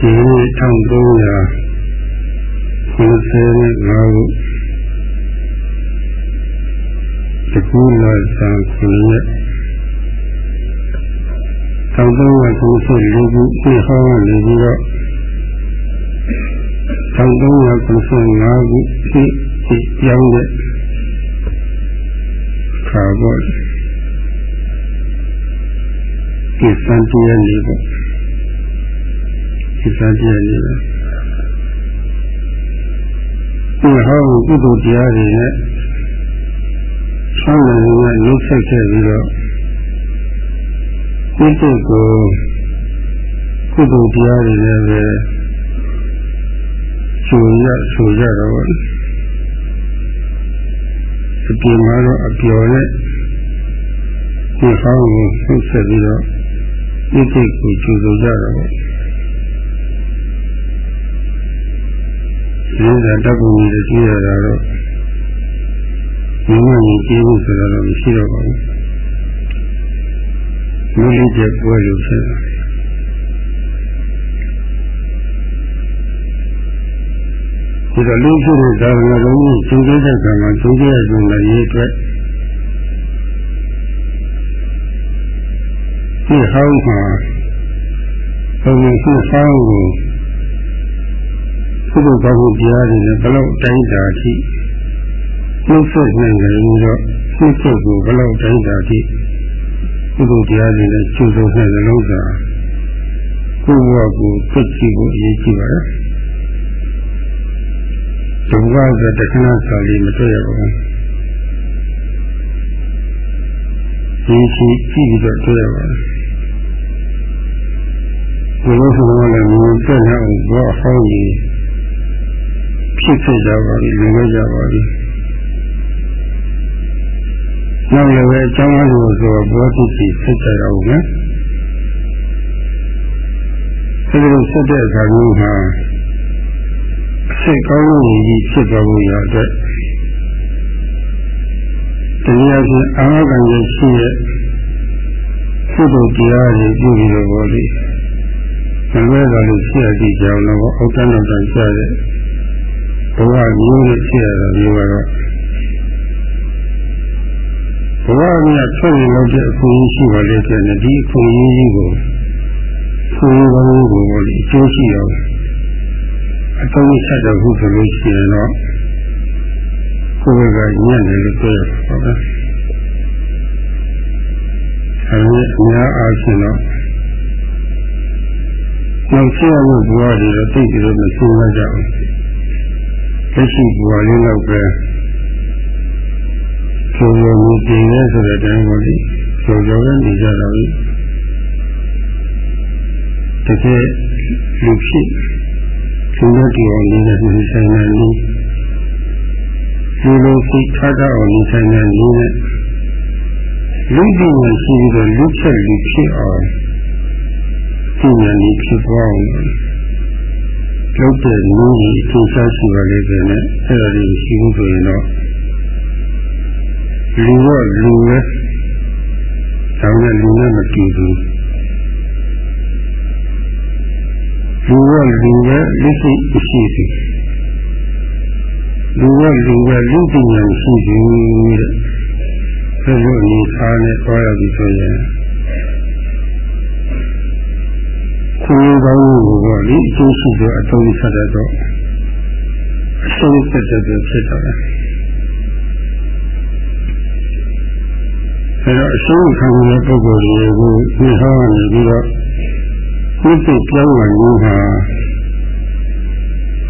ဒီနေ့1300 95ခုတကူလာဆံခုရက်1394ခုနှစ်ဟောင်းနေပြီးတော့1395ခုနှစ်ဒီပြောင်းတဲ့ခါပေါ်ဒီစံတရားလေးပေါ့ ဒီစံတရားလေးပဲဒီဟောကုသိုလ်တရားတွေနဲ့ဆောင်းနေကနှုတ်ဆက်ခဲ့ပြီးတော့ဒီစိတ်ကိုကုသိုလ်တရားတွေနဲ့ပဲဆိုရဆိုရတော့အပြင်မှာတော့အပျော်နဲ့ဒီဟောင်းကိုနှုတ်ဆက်ပြီးတော့ဒီစိတ်ကိုကျူဆိုကြတော့ ဒီကတက္ကုကြီးကြည့်ရတာတော့ဒီမှကြီးကြည့်ဖို့ဆိုတာတော့မရှိတော့ပါဘူးလူလေးကျပွဲလို့ဖြစ်တာဒီတော့လူဖြစ်တဲ့သာသနာတော်ကြီးကျုံကျတဲ့ကံမှာကျုံကျတဲ့ကျုံလည်းရေးအတွက်ဒီဟောင်းမှာဘုံရှိဟောင်းကို ကုသိုလ်ကောင်းမှုတရားတွေနဲ့ဘလောက်တိုင်းတာအထိနှုတ်ဆက်နိုင်ကြပြီးတော့နှုတ်ဆက်ကိုဘလောက်တိုင်းတာအထိကုသိုလ်တရားတွေနဲ့ကျူဆုံးတဲ့လုံးစာကိုယ်ဘဝကိုသိကြည့်ဖို့အရေးကြီးပါတယ်ဒုက္ခဆိုတခဏစာလေးမတွေ့ရပါဘူးဒီရှိကြည့်ပြီးတော့တွေ့ရပါတယ်ဘယ်လိုဆိုလဲမြင်တဲ့အောင်ဘောဟောင်းကြီး ဖြစ်ဖြစ်ကြပါပြီလူခဲ့ကြပါပြီနောက်လည်းပဲအကြောင်းအရာကိုဆိုဘောတိတိဖြစ်ကြရအောင်နော်အဲဒီလိုဆက်တဲ့အခါမျိုးမှာစိတ်ကောင်းလို့ကြီးဖြစ်သွားဖို့ရတဲ့တရားချင်းအာမခံရရှိရဲ့ကုသိုလ်တရားတွေပြုပြီးတော့ဘောလိမလွဲတာလို့ရှိရကြည့်ကြအောင်တော့အောက်တန်းတော့တန်ကြတဲ့ ဘဝမျိုးနဲ့ဖြစ်ရတာမျိုးကတော့ဘဝမြတ်ဆွေးလို့တဲ့အခွင့်အရေးရှိပါလေတဲ့ဒီအခွင့်အရေးကြီးကိုဆွေးကောင်းကိုအကျိုးရှိအောင်အသုံးဆက်တော့ဘူးဆိုလို့ရှိရင်တော့ကိုယ်ကညံ့တယ်လို့ပြောရပါပဲအဲဒီအများအားဖြင့်တော့နောက်ဆက်ရမယ့်ဘဝတွေတော့သိပြီးတော့မဆုံးရကြဘူး လက်ရှိဘဝလေးတော့ပဲကျော်ကျော်ကိုပြင်ရဲဆိုတဲ့အတိုင်းကိုလေကျော်ကျော်ပဲနေကြတော့ပြီတကယ်လူဖြစ်သူတို့တရားနေတဲ့ဒီဆိုင်နေနေဒီလိုစိတ်ထားကြအောင်နေဆိုင်နေနေတဲ့လူတည်နေရှိပြီးတော့လူချက်လူဖြစ်အောင်သိဉာဏ်ကြီးဖြစ်သွားအောင် လုပ်တဲ့နည်းကြီးအထူးရှားရှိပါလေတဲ့နဲ့အဲ့ဒါလေးရှိဘူးဆိုရင်တော့လူကလူပဲဒါနဲ့လူနဲ့မတူဘူးလူကလူပဲလူရှိရှိစီလူကလူပဲလူပညာရှိစီတဲ့ဘယ်လိုအနေထားနဲ့တွားရပြီဆိုရင် ခွေးကောင်းကိုပေါ့လေအကျိုးရှိသောအသုံးဆက်တဲ့တော့အဆုံးသက်တဲ့ဖြစ်တော့တယ်အဲတော့အဆုံးခံတဲ့ပုဂ္ဂိုလ်တွေကိုဒီဟောနေပြီးတော့ဒီစိတ်ပြောင်းလာခြင်းဟာ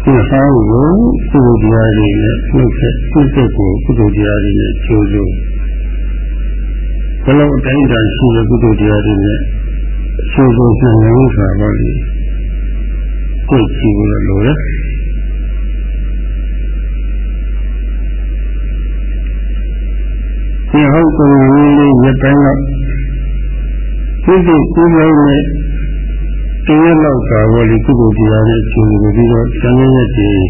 ဒီဟောကိုကုသိုလ်တရားတွေနဲ့နှုတ်ဆက်နှုတ်ဆက်ကိုကုသိုလ်တရားတွေနဲ့ကျိုးစိုးဘယ်လိုအတိုင်းအတာရှိတဲ့ကုသိုလ်တရားတွေနဲ့ ကျိုးစိုးနိုင်လို့ဆိုတာပေါ့လေကိုယ်ကြည့်လို့လိုတယ်ဒီဟုတ်ကိုယ်လေးရတိုင်းတော့ဒီဒီကိုယ်လုံးနဲ့တရားလောက်ကဘောလီကုသိုလ်တရားနဲ့ကျိုးလို့ပြီးတော့ဇန်နရက်ကြီး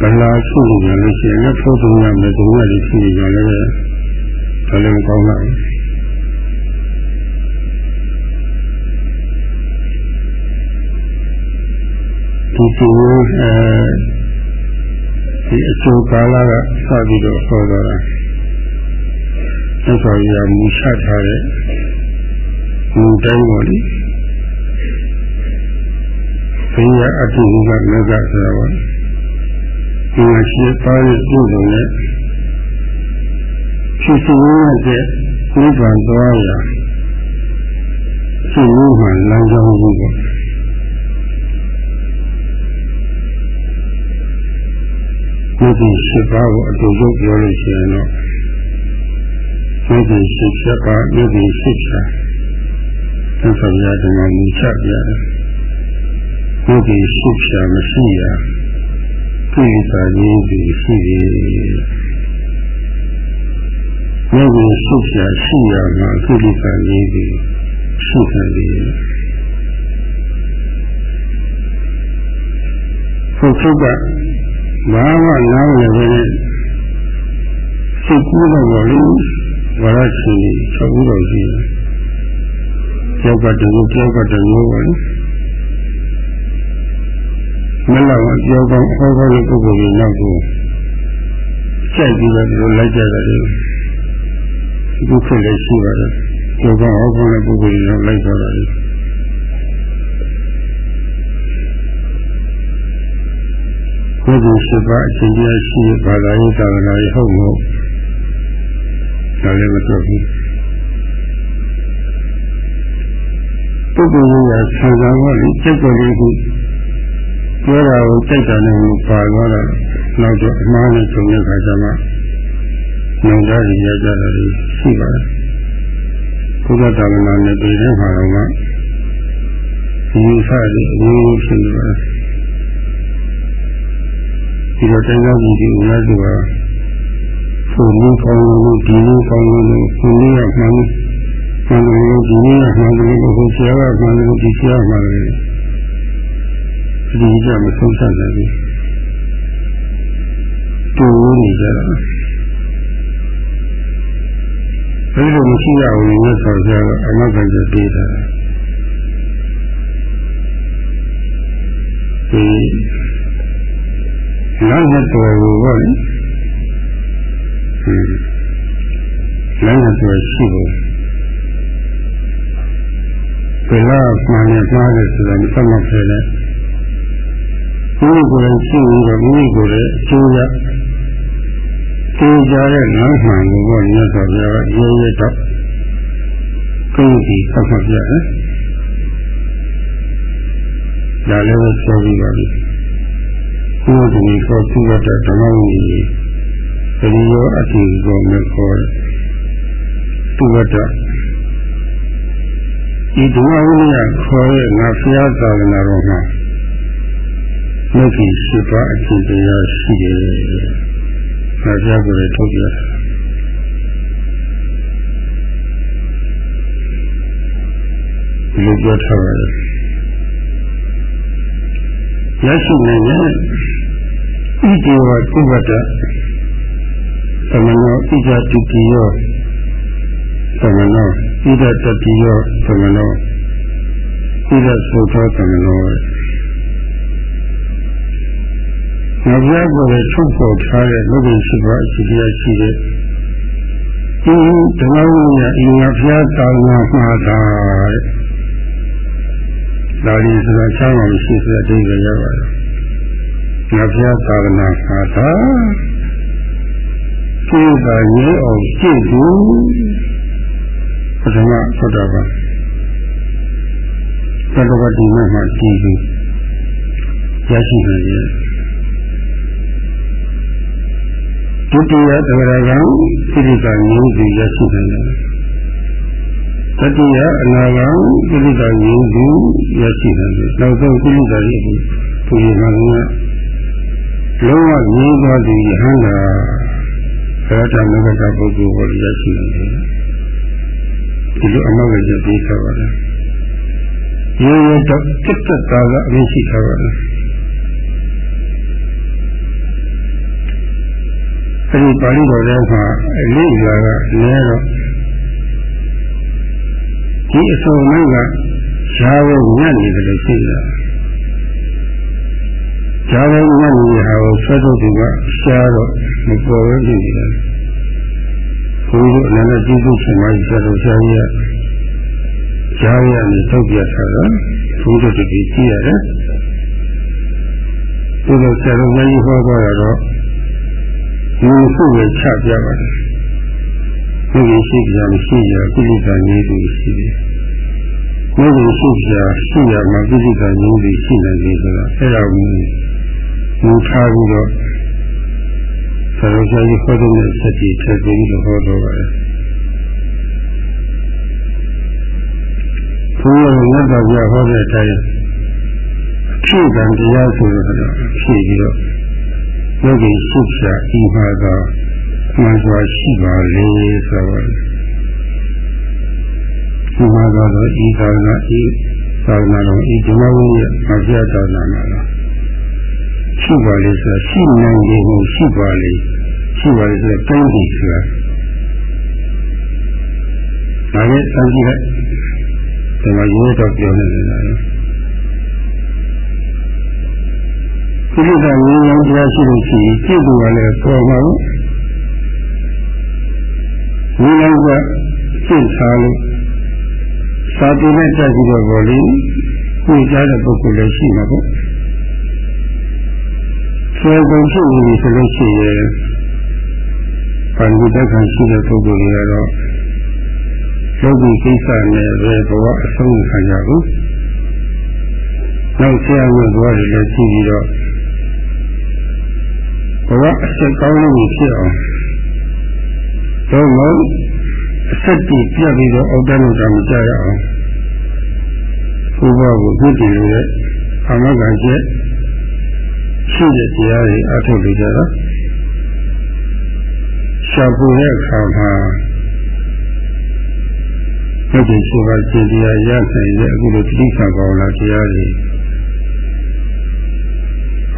ဗလာရှိနေလို့ရှိရင်လည်းဖို့တုံးရမယ်တုံးရည်ရှိနေကြလည်းပဲဒါလည်းကောင်းပါ ဘူးဒီအဲဒီအကျိုးကာလကစပြီးတော့ဟောတော့တာသက်တော်ရမူချထားတဲ့ဒီတိုင်းပေါ်လေဘိညာအတုကမကဆိုတာပါဒီမှာရှိပါတဲ့ပြုလို့နဲ့ဖြစ်စီရတဲ့နိဗ္ဗာန်သွားရာရှိလို့မှလမ်းကြောင်းကြီးပေါ့ ဒီရှိပါကိုအတူတူပြောလို့ရှိရင်တော့ဒီရှိချက်ပါဒီရှိချက်သစ္စာရဓမ္မမူချပြတယ်ဒီရှိချက်မရှိရကိစ္စကြီးဒီရှိတယ်ဒီရှိချက်ရှိရမှာကိစ္စကြီးဒီရှိတယ်ဟုတ်ကဲ့ ဘာမှနားမလည်ပဲနဲ့စိတ်ကူးတော့ဘောလို့ဝရချီချုပ်ဦးတော်ရှိတယ်။ယောက်ကတည်းကယောက်ကတည်းကပါလေ။မလောက်ကြောကောင်းဟောကောင်းတဲ့ပုဂ္ဂိုလ်တွေနောက်ကိုကြိုက်ပြီးတော့ဒီလိုလိုက်ကြတယ်ဒီခေတ်လည်းရှိပါတယ်။ကြောကောင်းဟောကောင်းတဲ့ပုဂ္ဂိုလ်တွေနောက်လိုက်ကြတာလေ။ ကိုယ်ကိုရှိပါအချင်းချင်းရှိဘာသာရေးသာသနာရေးဟုတ်မဟုတ်ဒါလည်းမတော်ဘူးပုဂ္ဂိုလ်ကြီးကဆံသာဖို့လေစိတ်ကိုယ်လေးကိုပြောတာကိုစိတ်တော်နဲ့ပါသွားတော့နောက်တော့အမှားနဲ့ဆုံးတဲ့ခါကျမှနောင်ကြရရကြတာရှိပါတယ်ဘုရားတာဝနာနဲ့ပြည်ထဲမှာတော့မှဒီစားရည်အမျိုးဖြစ်နေပါတယ် ဒီတော့တိုင်းသားပြည်ကြီးများစုပါဆိုလို့ကောင်းလို့ဒီလိုကောင်းလို့ဒီလိုရမှန်းမှန်တယ်ဒီလိုရမှန်တယ်လို့ဆရာကမှန်တယ်ဒီဆရာမှန်တယ်ဒီကြမဆုံးဆက်နိုင်ဘူးတူနေကြတာဘယ်လိုမရှိရဘူးလို့ဆိုကြတော့အမတ်ကကြပေးတာဒီ နောက်ရတော်ကိုပေါ့လေလမ်းတော်ရှိဖို့ဘယ်တော့မှန်နဲ့မှားတယ်ဆိုတာမသမတ်ခဲ့တဲ့မိမိကိုယ်တိုင်ရှိပြီးတော့မိမိကိုယ်ရဲ့အကျိုးရသိကြတဲ့လမ်းမှန်ကိုပေါ့မြတ်စွာဘုရားကရေးရတော့ကိန်းဒီသတ်မှတ်ပြတယ်ဒါလည်းပြောပြီးပါပြီ ကိုယ်ဒီကိုသူ့ရတဲ့ဓမ္မဝိနည်းပရိယောအတိကောမခေါ်သူဝတ္တဒီဓမ္မဝိနည်းခေါ်ရဲ့ငါဖျားသာသနာတော်မှာမြတ်ကြီးရှိပါအကျင့်တရားရှိတယ်ငါဖျားကိုလည်းထုတ်ပြတာဒီလိုပြောထားပါတယ်ရရှိနိုင်တဲ့ ဣတိဝသုဝတ္တသမနောဣဇတုတိယောသမနောဣဒတတိယောသမနောဣဒသုသောသမနောငါပြကိုယ်ထုတ်ပေါ်ထားတဲ့လူတွေရှိပါအစီတရားရှိတဲ့ဒီဓမ္မဝိညာဉ်အင်္ဂါဖျားတောင်းမှာမှားတာတဲ့ဒါလေးဆိုတာချမ်းသာရှိတဲ့အတိတ်ကရောက်ပါတယ် ငါဖျားသာသနာမှားတာကျေးသာရေးအောင်ကြည့်သူပထမသုတ္တပန်သတ္တဝတိမဲ့မှာကြည့်သူရရှိနေရဲ့ဒုတိယသရကံစိရိကငြိမ်းသူရရှိနေတယ်တတိယအနာဂံစိရိကငြိမ်းသူရရှိနေတယ်နောက်ဆုံးစိရိကရဲ့သူရမှာက လုံးဝငြိမ်းသွားသူယဟန္တာသောတာမဂ္ဂပုဂ္ဂိုလ်ကိုရရှိနေတယ်ဒီလိုအမောက်ရပြီးထားပါလားရိုးရိုးတော့တက်တက်သားကအမြင်ရှိထားပါလားအဲဒီပါဠိတော်ထဲမှာအလေးလာကလဲတော့ဒီအစုံမိုက်ကရှားဖို့ညံ့နေတယ်လို့ရှိတာ ဈာတဲ့ညနေဟာကိုဆွတ်ထုတ်သူကရှားတော့မပေါ်ပဲဖြစ်နေတယ်ဘုရားအနန္တကျေးဇူးရှင်မကြီးဆက်လို့ရှားရဈာရနဲ့ထုတ်ပြထားတာဘုရားတတိကြည့်ရတယ်ဒီလိုဆရာတော်ကြီးဟောသွားတော့ဒီစုကိုချပြပါတယ်ဒီလိုရှိကြမရှိကြကိလေသာနေသူရှိတယ်ဒီလိုရှိကြရှိရမှာကိလေသာနေသူရှိနေတယ်ဆိုတော့အဲ့ဒါကို ယူထားပြီးတော့ဆရာတော်ကြီးဟောတဲ့ဆက်ပြီးထည့်ပြီးတော့ဟောတော့ပါတယ်ဘုရားမြတ်စွာဘုရားဟောတဲ့အတိုင်းဖြည့်ကံတရားဆိုတော့ဖြည့်ပြီးတော့ယောဂီရှိဖြာဤမှာသာမှန်စွာရှိပါလေဆိုတော့ဒီမှာတော့ဤသာနာဤသာနာတော်ဤဓမ္မဝိယမပြတ်တော်နာမှာလား ရှိပါလေဆိုရှိနိုင်ခြင်းကိုရှိပါလေရှိပါလေဆိုတိုင်းပြီဆိုတာဒါနဲ့စမ်းကြည့်လိုက်ဒီမှာရိုးတော့ပြောနေတယ်လားဒီလိုကငြိမ်းချမ်းတရားရှိလို့ရှိရင်ကြည့်သူကလည်းပေါ်မှာငြိမ်းချမ်းကစိတ်ထားလို့စာပေနဲ့တက်ပြီးတော့ဗောလေကိုကြတဲ့ပုဂ္ဂိုလ်လည်းရှိမှာပေါ့ ဆွဲကုန်ဖြစ်နေပြီဆိုလို့ရှိရင်ဘာလို့တက်ခံရှိတဲ့ပုဂ္ဂိုလ်တွေကတော့လောကီကိစ္စနဲ့ပဲဘဝအဆုံးခံကြဘူးနောက်ဆရာဝန်သွားတယ်လည်းကြည့်ပြီးတော့ဘဝအဆက်ကောင်းလို့ဖြစ်အောင်တော့မဟုတ်အဆက်တည်ပြပြီးတော့အောက်တန်းတော့မကြရအောင်ဘုရားကိုပြုတည်လို့အာမဂန်ကျက် ရှိတဲ့တရားတွေအထုတ်လို့ကြတာရှားပူတဲ့အခါမှာဘုရားရှိခိုးခြင်းတရားရနိုင်တဲ့အခုလိုတိစ္ဆာကောင်းလာတရားတွေ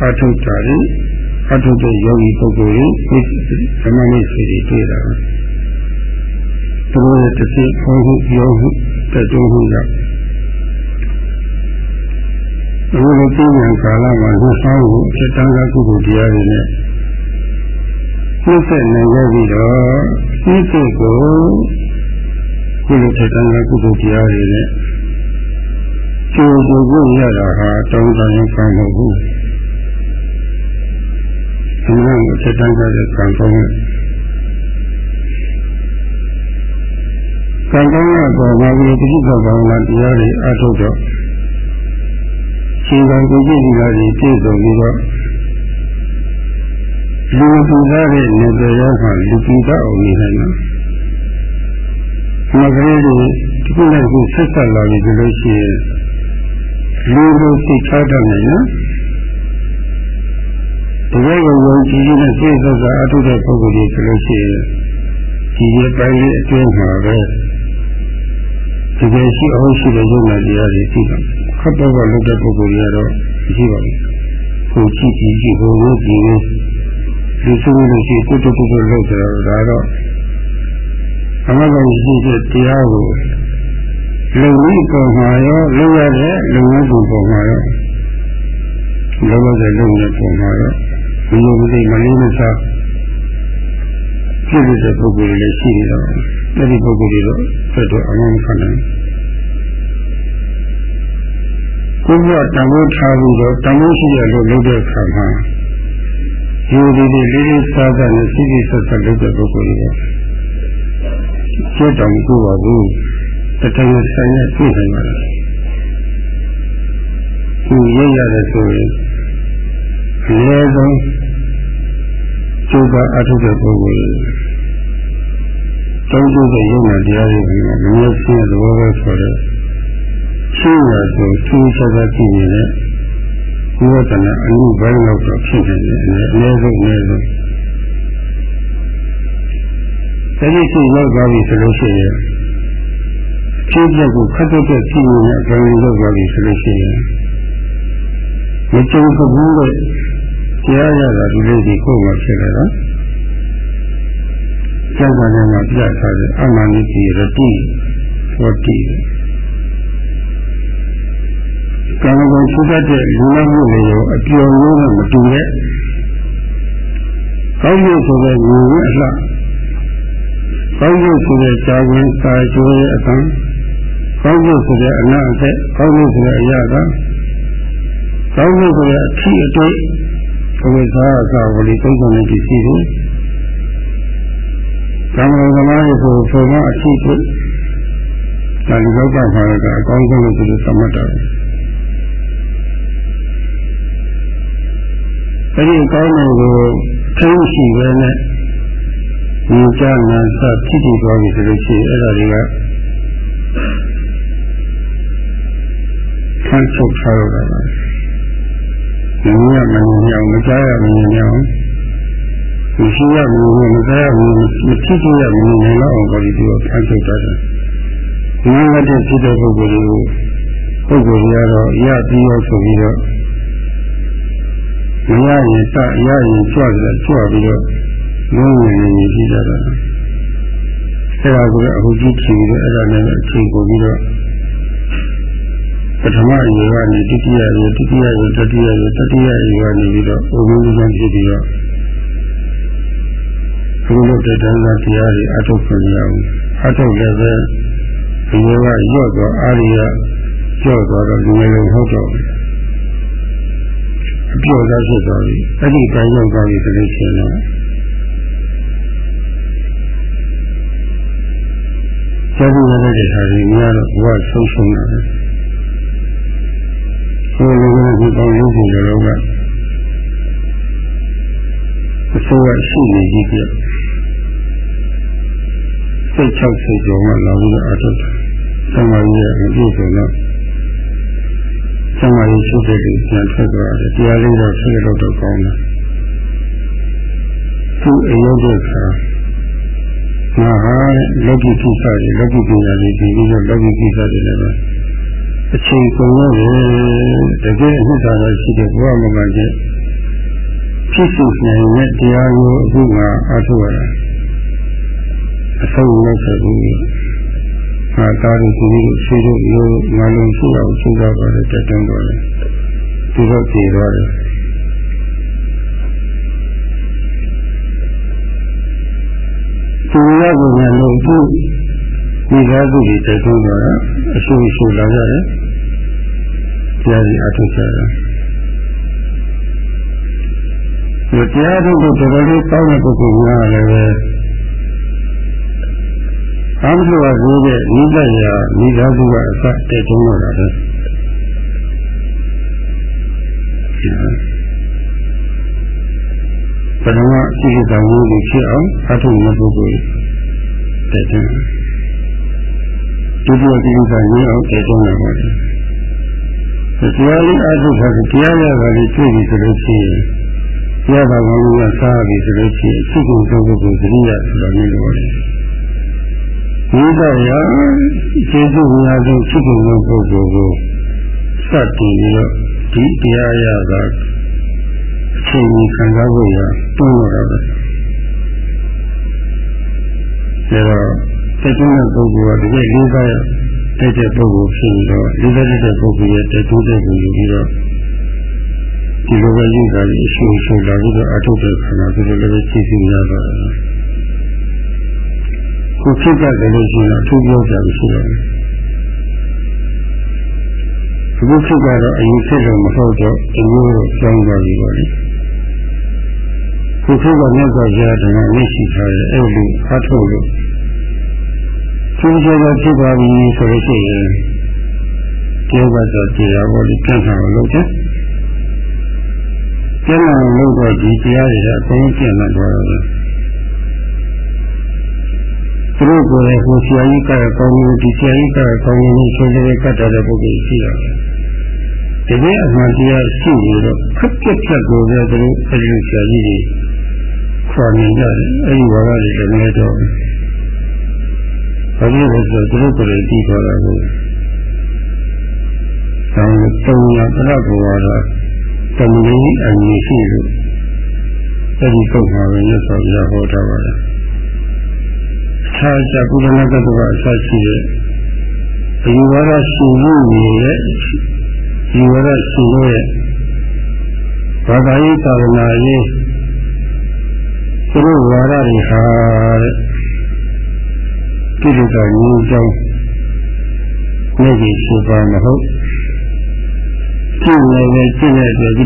အထုတ်တာတွေအထုတ်တဲ့ယောဂီပုဂ္ဂိုလ်တွေဓမ္မမိတ်ဆွေတွေတွေ့တာသူတို့ရဲ့တစ်စိဘုံဟုပြောဟုတက်တုံးဟုကြောင့် အခုလိုပြည့်ညံကာလမှာလူဆောင်ကိုအတန်းကကုသိုလ်တရားတွေနဲ့နှုတ်ဆက်နိုင်ခဲ့ပြီးတော့ဒီစိတ်ကိုခုလိုအတန်းကကုသိုလ်တရားတွေနဲ့ကျိုးကျိုးကိုရတာဟာတောင်းတရင်ကောင်းမဟုတ်ဘူးဒီလိုအတန်းကတဲ့ကံကောင်းကံကောင်းတဲ့ပေါ်မှာဒီတိကျဘာဝနာတရားတွေအထုတ်တော့ ရှင်ကံကိုကြည့်ဒီလာကြီးပြည့်စုံပြီးတော့လူသူသားတဲ့နေတရားမှာလူသူသားအောင်နေနိုင်မှာမကလေးတွေဒီကုနဲ့ကုဆက်ဆက်လာပြီဆိုလို့ရှိရင်လူလိုစိတ်ထားတတ်နိုင်နော်တကယ်ကိုယုံကြည်နေတဲ့စိတ်သက်သာအထုတဲ့ပုဂ္ဂိုလ်တွေဆိုလို့ရှိရင်ဒီရပိုင်းလေးအတွင်းမှာပဲတကယ်ရှိအောင်ရှိတဲ့ယုံနာတရားတွေသိတာ ခတ်တော့ကလုပ်တဲ့ပုဂ္ဂိုလ်တွေကတော့မရှိပါဘူး။ကိုကြည့်ကြည့်ကြည့်ဟိုလိုကြည့်နေဒီစုလို့ရှိတွတ်တွတ်တွတ်လုပ်ကြတော့ဒါတော့အမှန်တကယ်ရှိတဲ့တရားကိုလုံပြီးပုံမှာရောလုံရတဲ့လုံရတဲ့ပုံမှာရောလုံရတဲ့လုံရတဲ့ပုံမှာရောဒီလိုမျိုးမလေးမစားဖြစ်တဲ့ပုဂ္ဂိုလ်တွေလည်းရှိနေတော့အဲ့ဒီပုဂ္ဂိုလ်တွေတော့ဆက်တော့အမှန်ခံတယ် ကိုယ်ကတန်ဖိုးထားပြီးတော့တန်ဖိုးရှိရလို့လုပ်တဲ့အခါမှာဒီဒီလေးလေးစားစားနဲ့စိစိဆက်ဆက်လုပ်တဲ့ပုဂ္ဂိုလ်တွေကကျွတ်တောင်ကိုပါဘူးတတရဆိုင်နဲ့ပြည့်နိုင်ပါလားသူရရရတယ်ဆိုရင်အနည်းဆုံးကျုပ်ကအထုတဲ့ပုဂ္ဂိုလ်တောင်းကျတဲ့ယုံနာတရားတွေကမမြဲရှင်းတဲ့သဘောပဲဆိုတော့ ရှင်းရဆိုသူစကားကြည့်နေတဲ့ဒီဝတ္တနာအမှုဘယ်လောက်တော့ဖြစ်နေတယ်အနည်းဆုံးအနည်းဆုံးတတိရှိရောက်သွားပြီဆိုလို့ရှိရင်ဖြစ်တဲ့ကိုခတ်တဲ့ဖြစ်နေတဲ့အကြောင်းရောက်သွားပြီဆိုလို့ရှိရင်မကြုံဘူးတဲ့ကြားရတာဒီလိုဒီကိုယ်မှဖြစ်တယ်နော်ကျန်တဲ့မှာပြထားတဲ့အမှန်ကြီးရတိဟောတိ ကံကောရင်ထူးတတ်တဲ့လူနာမှုတွေရောအပြော်မျိုးနဲ့မတူတဲ့ကောင်းကျိုးဆိုတဲ့ဉာဏ်ရဲ့အလှကောင်းကျိုးဆိုတဲ့ကြာဝင်စာကျိုးရဲ့အတန်ကောင်းကျိုးဆိုတဲ့အနာအသက်ကောင်းကျိုးဆိုတဲ့အရာကကောင်းကျိုးဆိုတဲ့အထီးအတွေ့ဘဝစားအစာဝလီသုံးဆောင်တဲ့ပစ္စည်းတွေကံတော်သမားရဲ့ဆိုဆိုမှအထီးတွေ့ဒါဒီလောကမှာကအကောင်းဆုံးလို့သူတို့သတ်မှတ်တာ အဲဒီအကောင်းဆုံးကိုထိရှိပဲနဲ့ဒီကြနာစဖြစ်တည်သွားပြီဆိုလို့ရှိရင်အဲ့ဒါတွေကဆန်းချုပ်ထားတော့တာပါ။ဒီကမမြင်အောင်မကြားရမမြင်အောင်မရှိရမမြင်မကြားရမမြင်မဖြစ်ကြရမမြင်နိုင်တော့အောင်ဒီလိုဆန်းချုပ်တတ်တယ်။ဒီလိုတဲ့ဖြစ်တဲ့ပုဂ္ဂိုလ်တွေကိုပုဂ္ဂိုလ်တွေကတော့ရပြီးရောဆိုပြီးတော့ မရရင်တရရင်ကြွတယ်ကြွပြီးတော့လုံးဝနေနေကြည့်ကြတာအဲ့ဒါကိုအခုကြည့်ကြည့်ပြီးတော့အဲ့ဒါနဲ့အချိန်ကိုပြီးတော့ပထမရေကနေဒုတိယရေဒုတိယရေတတိယရေတတိယရေကနေပြီးတော့အုံလုံးလုံးဖြစ်ပြီးတော့ဘုလိုတဲ့တရားတရားတွေအထုတ်ခွင့်ရအောင်အထုတ်လည်းပဲဒီကရော့တော့အာရိယကြော့တော့လူငယ်လုံးဟုတ်တော့ အပြော့သားဖြစ်သွားပြီအဲ့ဒီတိုင်းရောက်သွားပြီဆိုလို့ရှိရင်တော့ကျေးဇူးရတဲ့ခါကြီးများတော့ဘဝဆုံးရှုံးတာပဲကိုယ်လည်းဒီကောင်းရုပ်ရှင်တွေတော့ကအစိုးရရှိနေကြီးပြစိတ်ချောက်စိတ်ကြောမှလာပြီးတော့အထုတ်တယ်။သမာဓိရဲ့အပြည့်စုံတော့ သမာဓိရှိတဲ့လူပြန်ထွက်သွားတယ်။တရားလေးတော့ဆက်လို့တော့ကောင်းတယ်။သူအယုဒ္ဓခါငါဟာလောကီကိစ္စတွေလောကီပညာတွေဒီလိုလောကီကိစ္စတွေလည်းပဲအချိန်ကုန်ရတယ်တကယ်အနှစ်သာရရှိတဲ့ဘဝမှာမှကျဖြစ်စုနိုင်တဲ့တရားကိုအခုမှအထုရတာအဆုံးလို့ဆိုပြီး ဟာတာရီသူကြီးရှိတဲ့လိုငါလုံးရှိအောင်စဉ်းစားပါတယ်တက်တွန်းပါတယ်ဒီတော့ပြေသွားတယ်သူရကိုလည်းလို့သူဒီကားသူတွေတက်တွန်းသွားတာအရှုပ်ရှုပ်လာကြတယ်တရားကြီးအထုတ်ကြတာဒီတရားထုတ်ကိုတော်တော်လေးတောင်းတဲ့ပုဂ္ဂိုလ်များလည်းပဲ အမှန်တရားကိုတဲ့နိဒရာနိဒာစုကအစတဲ့ကျုံးတော့တာပဲပထမစိတ်တော်ကိုဖြစ်အောင်အထုမဲ့ပုဂ္ဂိုလ်တဲ့ကျုံးဒုတိယစိတ်တော်ကိုအောင်တဲ့ကျုံးရပါတယ်တရားလေးအထုထားပြီးတရားရတာလေးတွေ့ပြီဆိုလို့ရှိရင်တရားတော်ကောင်းကစားပြီဆိုလို့ရှိရင်စိတ်ကိုယ်ကိုယ်ကိုသတိရဆိုတော့မျိုးလိုတယ် ဒီတော့ရကျေစုများဆုံးစိတ်ကိုယ်ကိုပုဂ္ဂိုလ်ကိုစတင်ပြီးတော့ဒီတရားရတာအချိန်ကြီးခံစားဖို့ရတွန်းတော့တာပဲဒါတော့စိတ်ကပုဂ္ဂိုလ်ကတကယ်လေးစားရတဲ့တဲ့ပုဂ္ဂိုလ်ဖြစ်တော့လေးစားတဲ့ပုဂ္ဂိုလ်ရဲ့တဲ့တိုးတဲ့ကိုယူပြီးတော့ဒီလိုပဲယူတာကြီးအရှုပ်ရှုပ်လာပြီးတော့အထုတ်တဲ့ခါမှာဒီလိုလည်းကြည့်စီရတော့တယ် ကိုဖြစ်တတ်တယ်လို့ရှိရင်အထူးပြောကြပြီရှိတယ်အခုဖြစ်ကတော့အရင်ဖြစ်လို့မဟုတ်တော့အမျိုးတော့ကြောင်းသွားပြီပေါ့လေကိုဖြစ်ကမြတ်စွာဘုရားတကယ်လက်ရှိထားတဲ့အဲ့လိုအထုတ်လို့သူကြောင့်ဖြစ်သွားပြီဆိုလို့ရှိရင်ကျေဘတ်တော့တရားပေါ်ဒီပြန်ဆောင်လို့တဲ့ပြန်ဆောင်လို့တော့ဒီတရားတွေကအကုန်ပြန်လာတော့တယ်သူ တို့ကိုယ်လည်းဟိုဆရာကြီးကကောင်းနေဒီဆရာကြီးကကောင်းနေဆိုတဲ့ကတ္တတဲ့ပုဂ္ဂိုလ်ရှိရတယ်။ဒီနေ့အမှန်တရားရှိနေတော့ခက်ခက်ခက်ကိုပဲသူတို့အဲဒီဆရာကြီးတွေခေါ်နေကြတယ်။အဲဒီဘာသာတွေလည်းမလဲတော့ဘူး။ဘာဖြစ်လို့ဆိုသူတို့ကိုယ်လည်းပြီးသွားတာကို။ဆောင်းတုံရပြတ်ပေါ်လာတာတမီးအညီရှိလို့အဲဒီပုဂ္ဂိုလ်ကလည်းဆောက်ရဟောထားပါတယ်။ ခြားခြားကုသလကတ္တဝအစရှိတဲ့အယူဝါဒရှင်မှုရဲ့ရဒီဝရရှင်တို့ရဲ့ဘာသာရေးသာသနာရေးသူတို့ဝါရတွေဟာတဲ့ကိလေသာငြိမ်းချမ်းနေကြီးရှိပါမဟုတ်ကျင့်နေတဲ့ကျင့်တဲ့အတွက်ကိ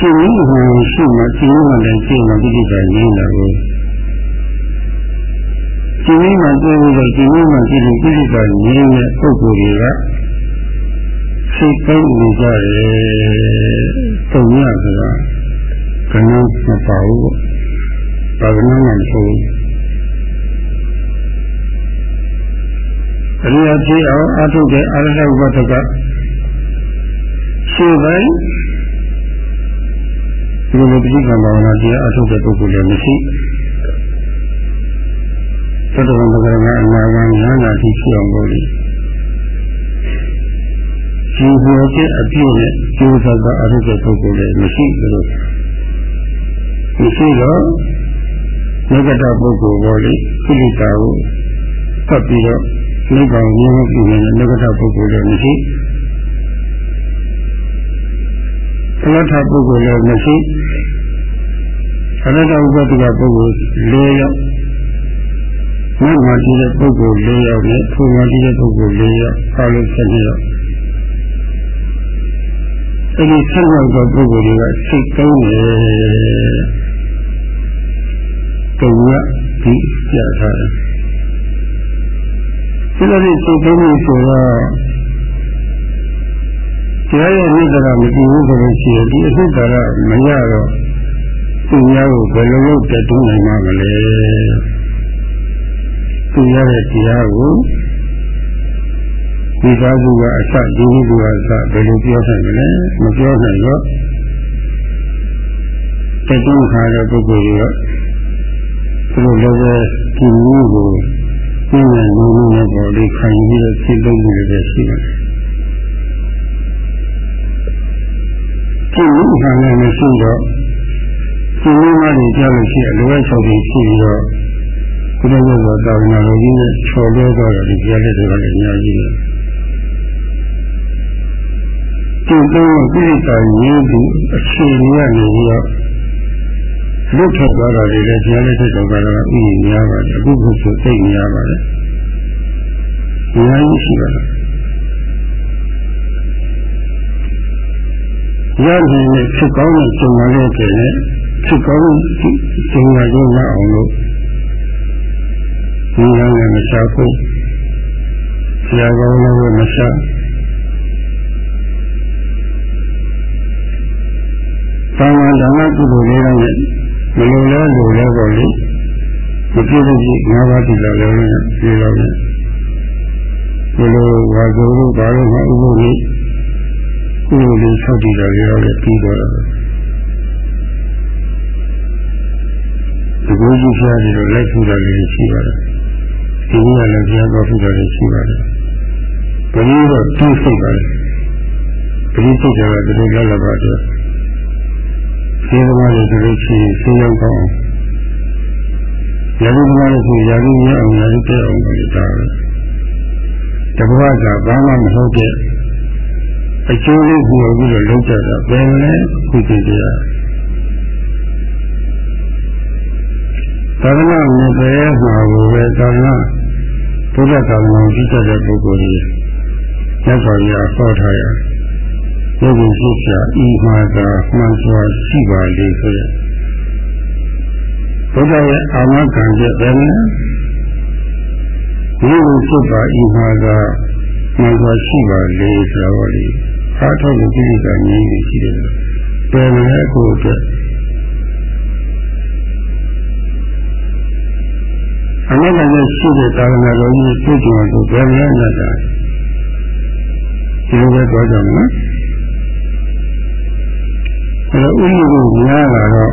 လေသာငြိမ်းချမ်းရှိကျင့်ရင်းရှိမှကျင့်ရတဲ့ကျင့်မှကိလေသာငြိမ်းတာကိုကျင့်ရင်းမှကျင့်ပြီးတော့ကျင့်ရင်းမှကျင့်တဲ့ကိလေသာငြိမ်းတဲ့ပုဂ္ဂိုလ်တွေကစိတ်ကောင်းနေကြတယ်ပုံရဆိုတာကဏ္ဍမပါဘူးပါကဏ္ဍမှမဟုတ်ဘူးအရိယာဖြစ်အောင်အထုတဲ့အာရဟဝတ္တကရှင်းပိုင်း ဒီလိုတိကံဘာဝနာတရားအထုတဲ့ပုဂ္ဂိုလ်လည်းမရှိသတ္တဝံပကရမအနာဂံညာနာတိဖြစ်အောင်လို့ဒီဟောတဲ့အပြည့်နဲ့ကျိုးစားတာအရုပ်တဲ့ပုဂ္ဂိုလ်လည်းမရှိဘူးလို့မရှိတော့ငကတပုဂ္ဂိုလ်ပေါ်လေခိလိတာကိုဖတ်ပြီးတော့နိဗ္ဗာန်မြင်မှုပြုနေတဲ့ငကတပုဂ္ဂိုလ်လည်းမရှိ သလထပုဂ္ဂိုလ်လည်းမရှိအရတ္တဥပဒကပုဂ္ဂိုလ်၄ယောက်မဂ္ဂမတိတဲ့ပုဂ္ဂိုလ်၄ယောက်နဲ့ဖူမတိတဲ့ပုဂ္ဂိုလ်၄ယောက်အားလုံး၁၂ယောက်အဲ့ဒီဆက်ရောက်သောပုဂ္ဂိုလ်တွေကစိတ်ကောင်းတယ်တုံရဒီပြထားတယ်ဒီလိုစိတ်ကောင်းမှုဆိုတော့ တရားရဲ့နိစ္စကမကြည့်ဘူးဆိုလို့ရှိရင်ဒီအဖြစ်ကမရတော့သူများကိုဘယ်လိုလုပ်တက်တွန်းနိုင်မှာမလဲသူရတဲ့တရားကိုဒီသားစုကအစဒီနည်းကအစဘယ်လိုပြောနိုင်မလဲမပြောနိုင်တော့တတိခါတဲ့ပုဂ္ဂိုလ်တွေကသူတို့လည်းပဲဒီနည်းကိုသိဉာဏ်လုံးလုံးနဲ့ပေါ်လေးခံပြီးတော့သိလို့မှုတွေရှိတယ် ဒီနည်းဟာလည်းမရှိတော့ဒီနည်းမှတွေကြားလို့ရှိရင်လိုအပ်ချက်တွေရှိပြီးတော့ဘုရားရဲ့သာသနာတော်ကြီးနဲ့ချော်လွဲသွားတယ်ဒီကြားလက်တွေကလည်းအများကြီးတယ်ကျင့်သုံးပြိတ္တာရင်းသူအခြေအနေကနေပြီးတော့လွတ်ထွက်သွားတာတွေလည်းကြားလက်တဲ့တော်ကတော့ဥယျာဉ်များပါတယ်အခုခုဆိုသိများပါတယ်အများကြီးရှိပါတယ် ရည်နဲ့ဖြစ်ကောင်းတဲ့ကျုံလာတဲ့တည်းနဲ့ဖြစ်ကောင်းကျုံလာခြင်းမအောင်လို့ဒီလမ်းနဲ့မချဖို့ဆရာကောင်းလည်းမချသာမန်ဓမ္မကုသိုလ်လေးတွေမလိုလဲလိုလဲပေါ့လေမပြည့်စုံကြီးငါးပါးတည်တော်လည်းပြေတော့တယ်ဒီလိုဝါဇုလို့ဘာလို့မှဥပုပ်ကြီး ကုသိုလ်လေးဆောက်တည်တော်လည်းပြီးတော့တယ်ဒီကိုကြီးဖျားပြီးတော့လိုက်ထူတာလည်းရှိပါတယ်ဒီကလည်းဖျားတော့ထူတာလည်းရှိပါတယ်ဘယ်လိုတော့တူးစိတ်ပါလဲဒီစိတ်ကလည်းဒီလိုလည်းလည်းပါတယ်သေသမားတွေဆိုလို့ရှိရင်သိရောက်တော့ရာဇသမားတွေဆိုရာဇရအောင်ရာဇတဲ့အောင်လို့တာပဲတဘဝကဘာမှမဟုတ်တဲ့ အကျိုးလေးကိုပြီးတော့လုပ်ကြတာဘယ်လဲခုတည်တရားသာသနာ့မြေပဲမှာကိုပဲသာသနာဘုရားသာသနာကြီးတဲ့ပုဂ္ဂိုလ်ကြီးမြတ်စွာဘုရားဟောထားရတယ်ပုဂ္ဂိုလ်ရှိချာဤမှာသာမှန်စွာရှိပါလေဆိုရဘုရားရဲ့အာမခံချက်ပဲနဲ့ဒီလိုဖြစ်ပါဤမှာသာမှန်စွာရှိပါလေဆိုတော့လေ အားထုတ်လို့ပြိဿာငြိမ်းနေရှိတယ်ပယ်မယ်ကိုအတွက်အနက်ကလည်းရှိတဲ့သာသနာတော်ကြီးပြည့်စုံလို့ဘယ်မှာလဲတာဒီလိုပဲပြောကြမှာနော်အဲဥယျာဉ်ကိုများလာတော့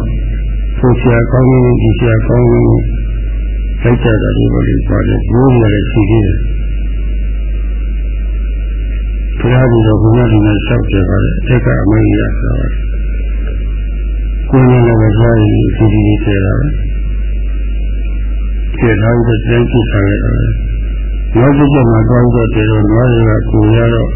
ဆိုဆရာကောင်းကြီးဒီဆရာကောင်းကြီးလိုက်ကြတာဒီလိုလေးပါတယ်ဘိုးရလည်းရှိသေးတယ် ဘုရားကြီးတော့ဘုရားကြီးနဲ့လျှောက်ကြပါတယ်အထက်ကအမေကြီးရဆိုတော့ကိုယ်နဲ့လည်းကြားရင်ဒီဒီလေးထဲတာပဲကျေထားပြီးတော့ကျန်းကြည့်ထားလိုက်တယ်နောက်တစ်ချက်မှာသွားပြီးတော့တေတော့နွားတွေကကိုရတော့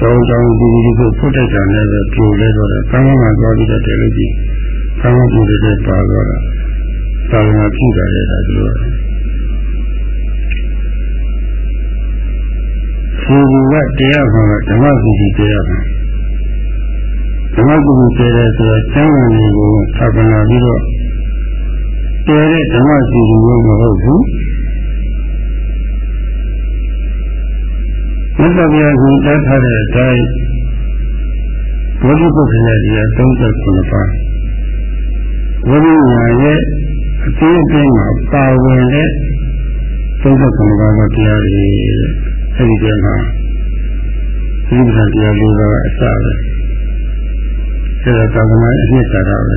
တောင်းတောင်းဒီဒီကိုဖုတ်တိုက်တာနဲ့ပဲပြိုလဲတော့တယ်။ကမ်းမှာသွားပြီးတော့တေလို့ကြည့်။ကမ်းမှာပြိုတဲ့ပါသွားတာ။သာဝနာကြည့်တာလေဒါကြလို့စီဒီ ကတရားမှာဓမ္မစီဒီတရားမှာဓမ္မစီဒီတရားဆိုတော့ကျမ်းဂန်တွေကိုသာပနာပြီးတော့တရားတဲ့ဓမ္မစီဒီကိုမဟုတ်ဘူးမြတ်စွာဘုရားရှင်တတ်ထားတဲ့အတိုင်းဘောဓိပုဂ္ဂလတရား39ပါးဝိညာဉ်ရဲ့အကျိုးအပြင်းမှာပါဝင်တဲ့39ပါးသောတရားတွေ အဲဒီတည်းမှာဒီပ္ပံတရားလေးပါးအစပဲအဲဒါသာသနာအနှစ်သာရပဲ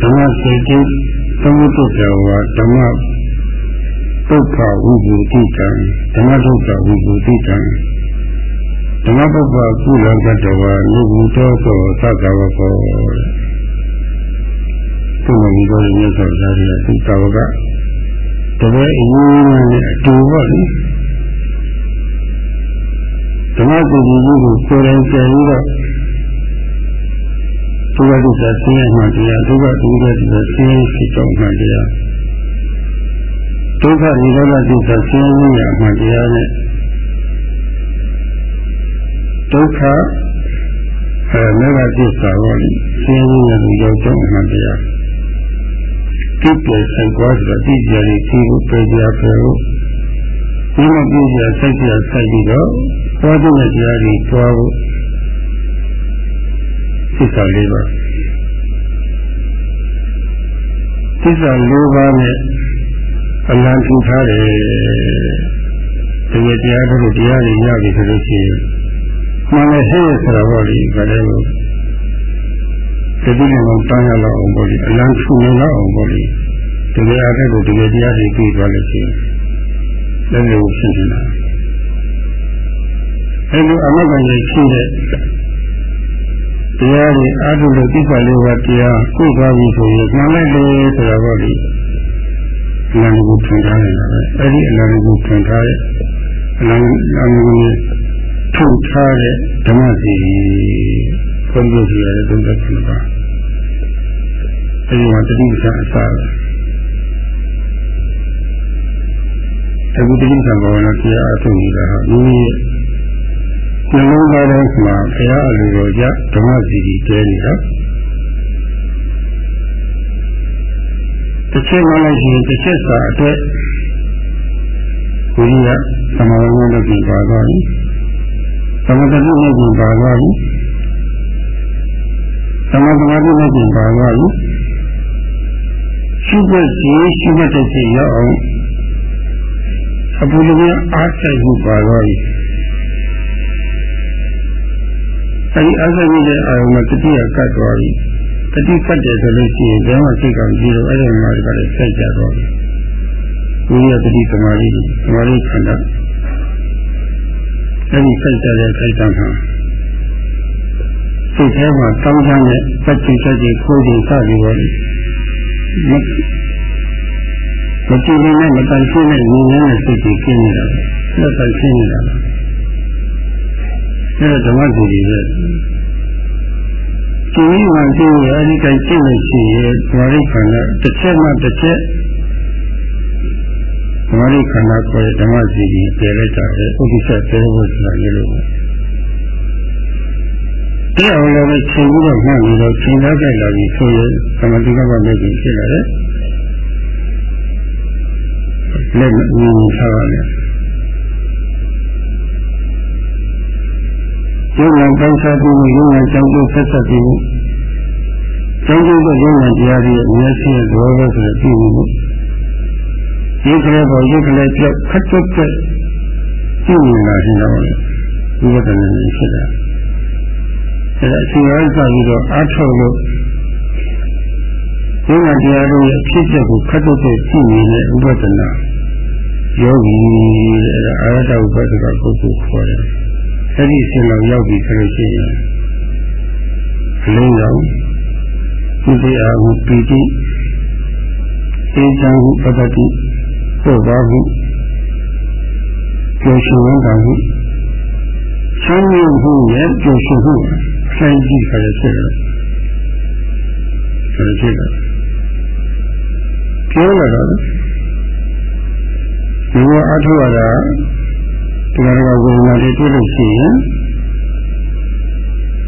ဓမ္မစေတိသမုဒ္ဒဇဝါဓမ္မဒုက္ခဝိဘူတိတံဓမ္မဒုက္ခဝိဘူတိတံဓမ္မပုပ္ပကုလကတဝါနိဗ္ဗူတောသောသက္ကဝကောသူမကြီးတို့ရဲ့ဆောက်စားတဲ့ဒီသာဝက တကယ်အရင်နဲ့အတူပေါ့လေဓမ္မကုကြီးကြီးကိုကိုယ်တိုင်ပြန်ပြီးတော့သူကဒီစားဆင်းရဲမှတရားသူကဒီကဒီဆင်းရဲဖြစ်တော့မှတရားဒုက္ခនិရောဓသစ္စာဆင်းရဲရမှတရားနဲ့ဒုက္ခအဲမေဃသစ္စာဟောလိဆင်းရဲရလို့ရောက်တော့မှတရား တိပြေဆိုင်သွားဆိုတော့တိပြေလေးဒီကိုပြေကြပြေလို့ဒီမှာပြေကြစိုက်ကြစိုက်ပြီးတော့သွားတဲ့တရားတွေသွားဖို့သစ္စာလေးပါသစ္စာလေးပါးနဲ့အလံထူထားတယ်ဒီဝတရားတို့တရားတွေရပြီဆိုလို့ရှိရင်မှန်တယ်ဟဲ့ဆိုတာပေါ့လေဒါလည်းကို တတိယကောင်တန်းရလောက်အောင်ပေါ့လေအလံထူနေလောက်အောင်ပေါ့လေဒီဝတရားတို့ဒီဝတရားတွေပြီးသွားလို့ရှိရင်လည်းလည်းဖြစ်နေတာအဲလိုအမဂ္ဂန်ကြီးရှိတဲ့တရားတွေအားထုတ်လို့ပြပါလေးဝတရားကိုယ်သွားပြီဆိုရင်မှန်လိုက်တယ်ဆိုတာပေါ့လေအလံကိုထွန်ထားနေတာပဲအဲ့ဒီအလံကိုထွန်ထားတဲ့အလံအလံကိုထုတ်ထားတဲ့ဓမ္မစီ ဘုန်းကြီးကြီးရဲ့သုံးသက်ခုပါအဲ့ဒီမှာတတိပ္ပံအစပဲအခုတတိပ္ပံဘာဝနာတရားအထုတ်နေတာဟာမိမိရဲ့နှလုံးသားထဲမှာဘုရားအလိုတော်ကြဓမ္မစီကြီးတဲနေတာတစ်ချက်မှလိုက်ရင်တစ်ချက်စာအတွက်ကိုကြီးကသမဝရနဲ့ပြင်ပါသွားပြီသမတတိနဲ့ပြင်ပါသွားပြီ သမသမာဓိနဲ့ပြင်ပါသွားပြီရှိတဲ့စီရှိတဲ့တစ်ချက်ရောက်အောင်အပူလိုမျိုးအားဆိုင်မှုပါသွားပြီအဲဒီအားဆိုင်မှုတဲ့အာရုံမှာတတိယကတ်သွားပြီတတိကတ်တယ်ဆိုလို့ရှိရင်ဘယ်မှစိတ်ကောင်ကြည့်လို့အဲ့ဒီမှာဒီကလည်းစိုက်ကြတော့ပြီဝိရတတိသမာဓိသမာဓိခန္ဓာအဲ့ဒီစိုက်ကြတဲ့ခိုက်တံမှာ စိတ်ထဲမှာတောင်းချမ်းတဲ့ပတ်ချင်ချက်ကြီးခိုးခြင်းစသည်ပေါ်လေမကြည့်နေနဲ့မတန်ရှင်းတဲ့ဉာဏ်နဲ့စိတ်ကြီးကျင်းနေတာလက်ပိုက်ရှင်းနေတာအဲ့ဒါဓမ္မစီကြီးပဲကျင်းမှကျင်းရအဲဒီကကျင့်လို့ရှိရင်ဓမ္မရိခန္ဓာတစ်ချက်မှတစ်ချက်ဓမ္မရိခန္ဓာကိုဓမ္မစီကြီးပြေလိုက်တာလေဥပ္ပစ္စေသေဝဆိုတာလေလို့ တဲ့အောင်လည်းချိန်ပြီးတော့မှတ်ပြီးတော့ချိန်သားကြိုက်လာပြီဆိုရင်သမတိကမမဲ့ကြီးဖြစ်လာတယ်လက်ဝင်ထားပါလေကျိုးနဲ့ပေါင်းစားပြီးရုံနဲ့ကြောင်းကျိုးဆက်ဆက်ပြီးကြောင်းကျိုးကရုံနဲ့တရားတွေအများကြီးလောဘဆိုတဲ့ပြီးပြီးဒီကလေးပေါ်ရုပ်ကလေးပြောက်ခတ်တုတ်တဲ့သိနေတာရှိတော့ဒီဝတ္တနာနဲ့ဖြစ်တာ အဲဒါအချိန်အားစပြီးတော့အားထုတ်လို့ဒီမှာတရားတို့ရဲ့အဖြစ်အပျက်ကိုခတ်တုတ်တဲ့သိနေတဲ့ဥပဒနာယောဂီအဲဒါအာရတဥပဒကပုဂ္ဂိုလ်ခေါ်တယ်အဲ့ဒီအရှင်လောက်ရောက်ပြီဆိုလို့ရှိရင်အလုံးစုံဒီတရားကိုပီတိအေးချမ်းမှုပတ္တိပို့ပါမှုကျော်ရှင်ဝန်တာမှုချမ်းမြေ့မှုနဲ့ကျော်ရှင်မှု ဆိုင်ကြည့်ခါရဖြစ်တယ်ဆိုဖြစ်တယ်ပြောလာတော့ဒီလိုအထုရတာတရားတော်ဝေဒနာတွေတွေ့လို့ရှိရင်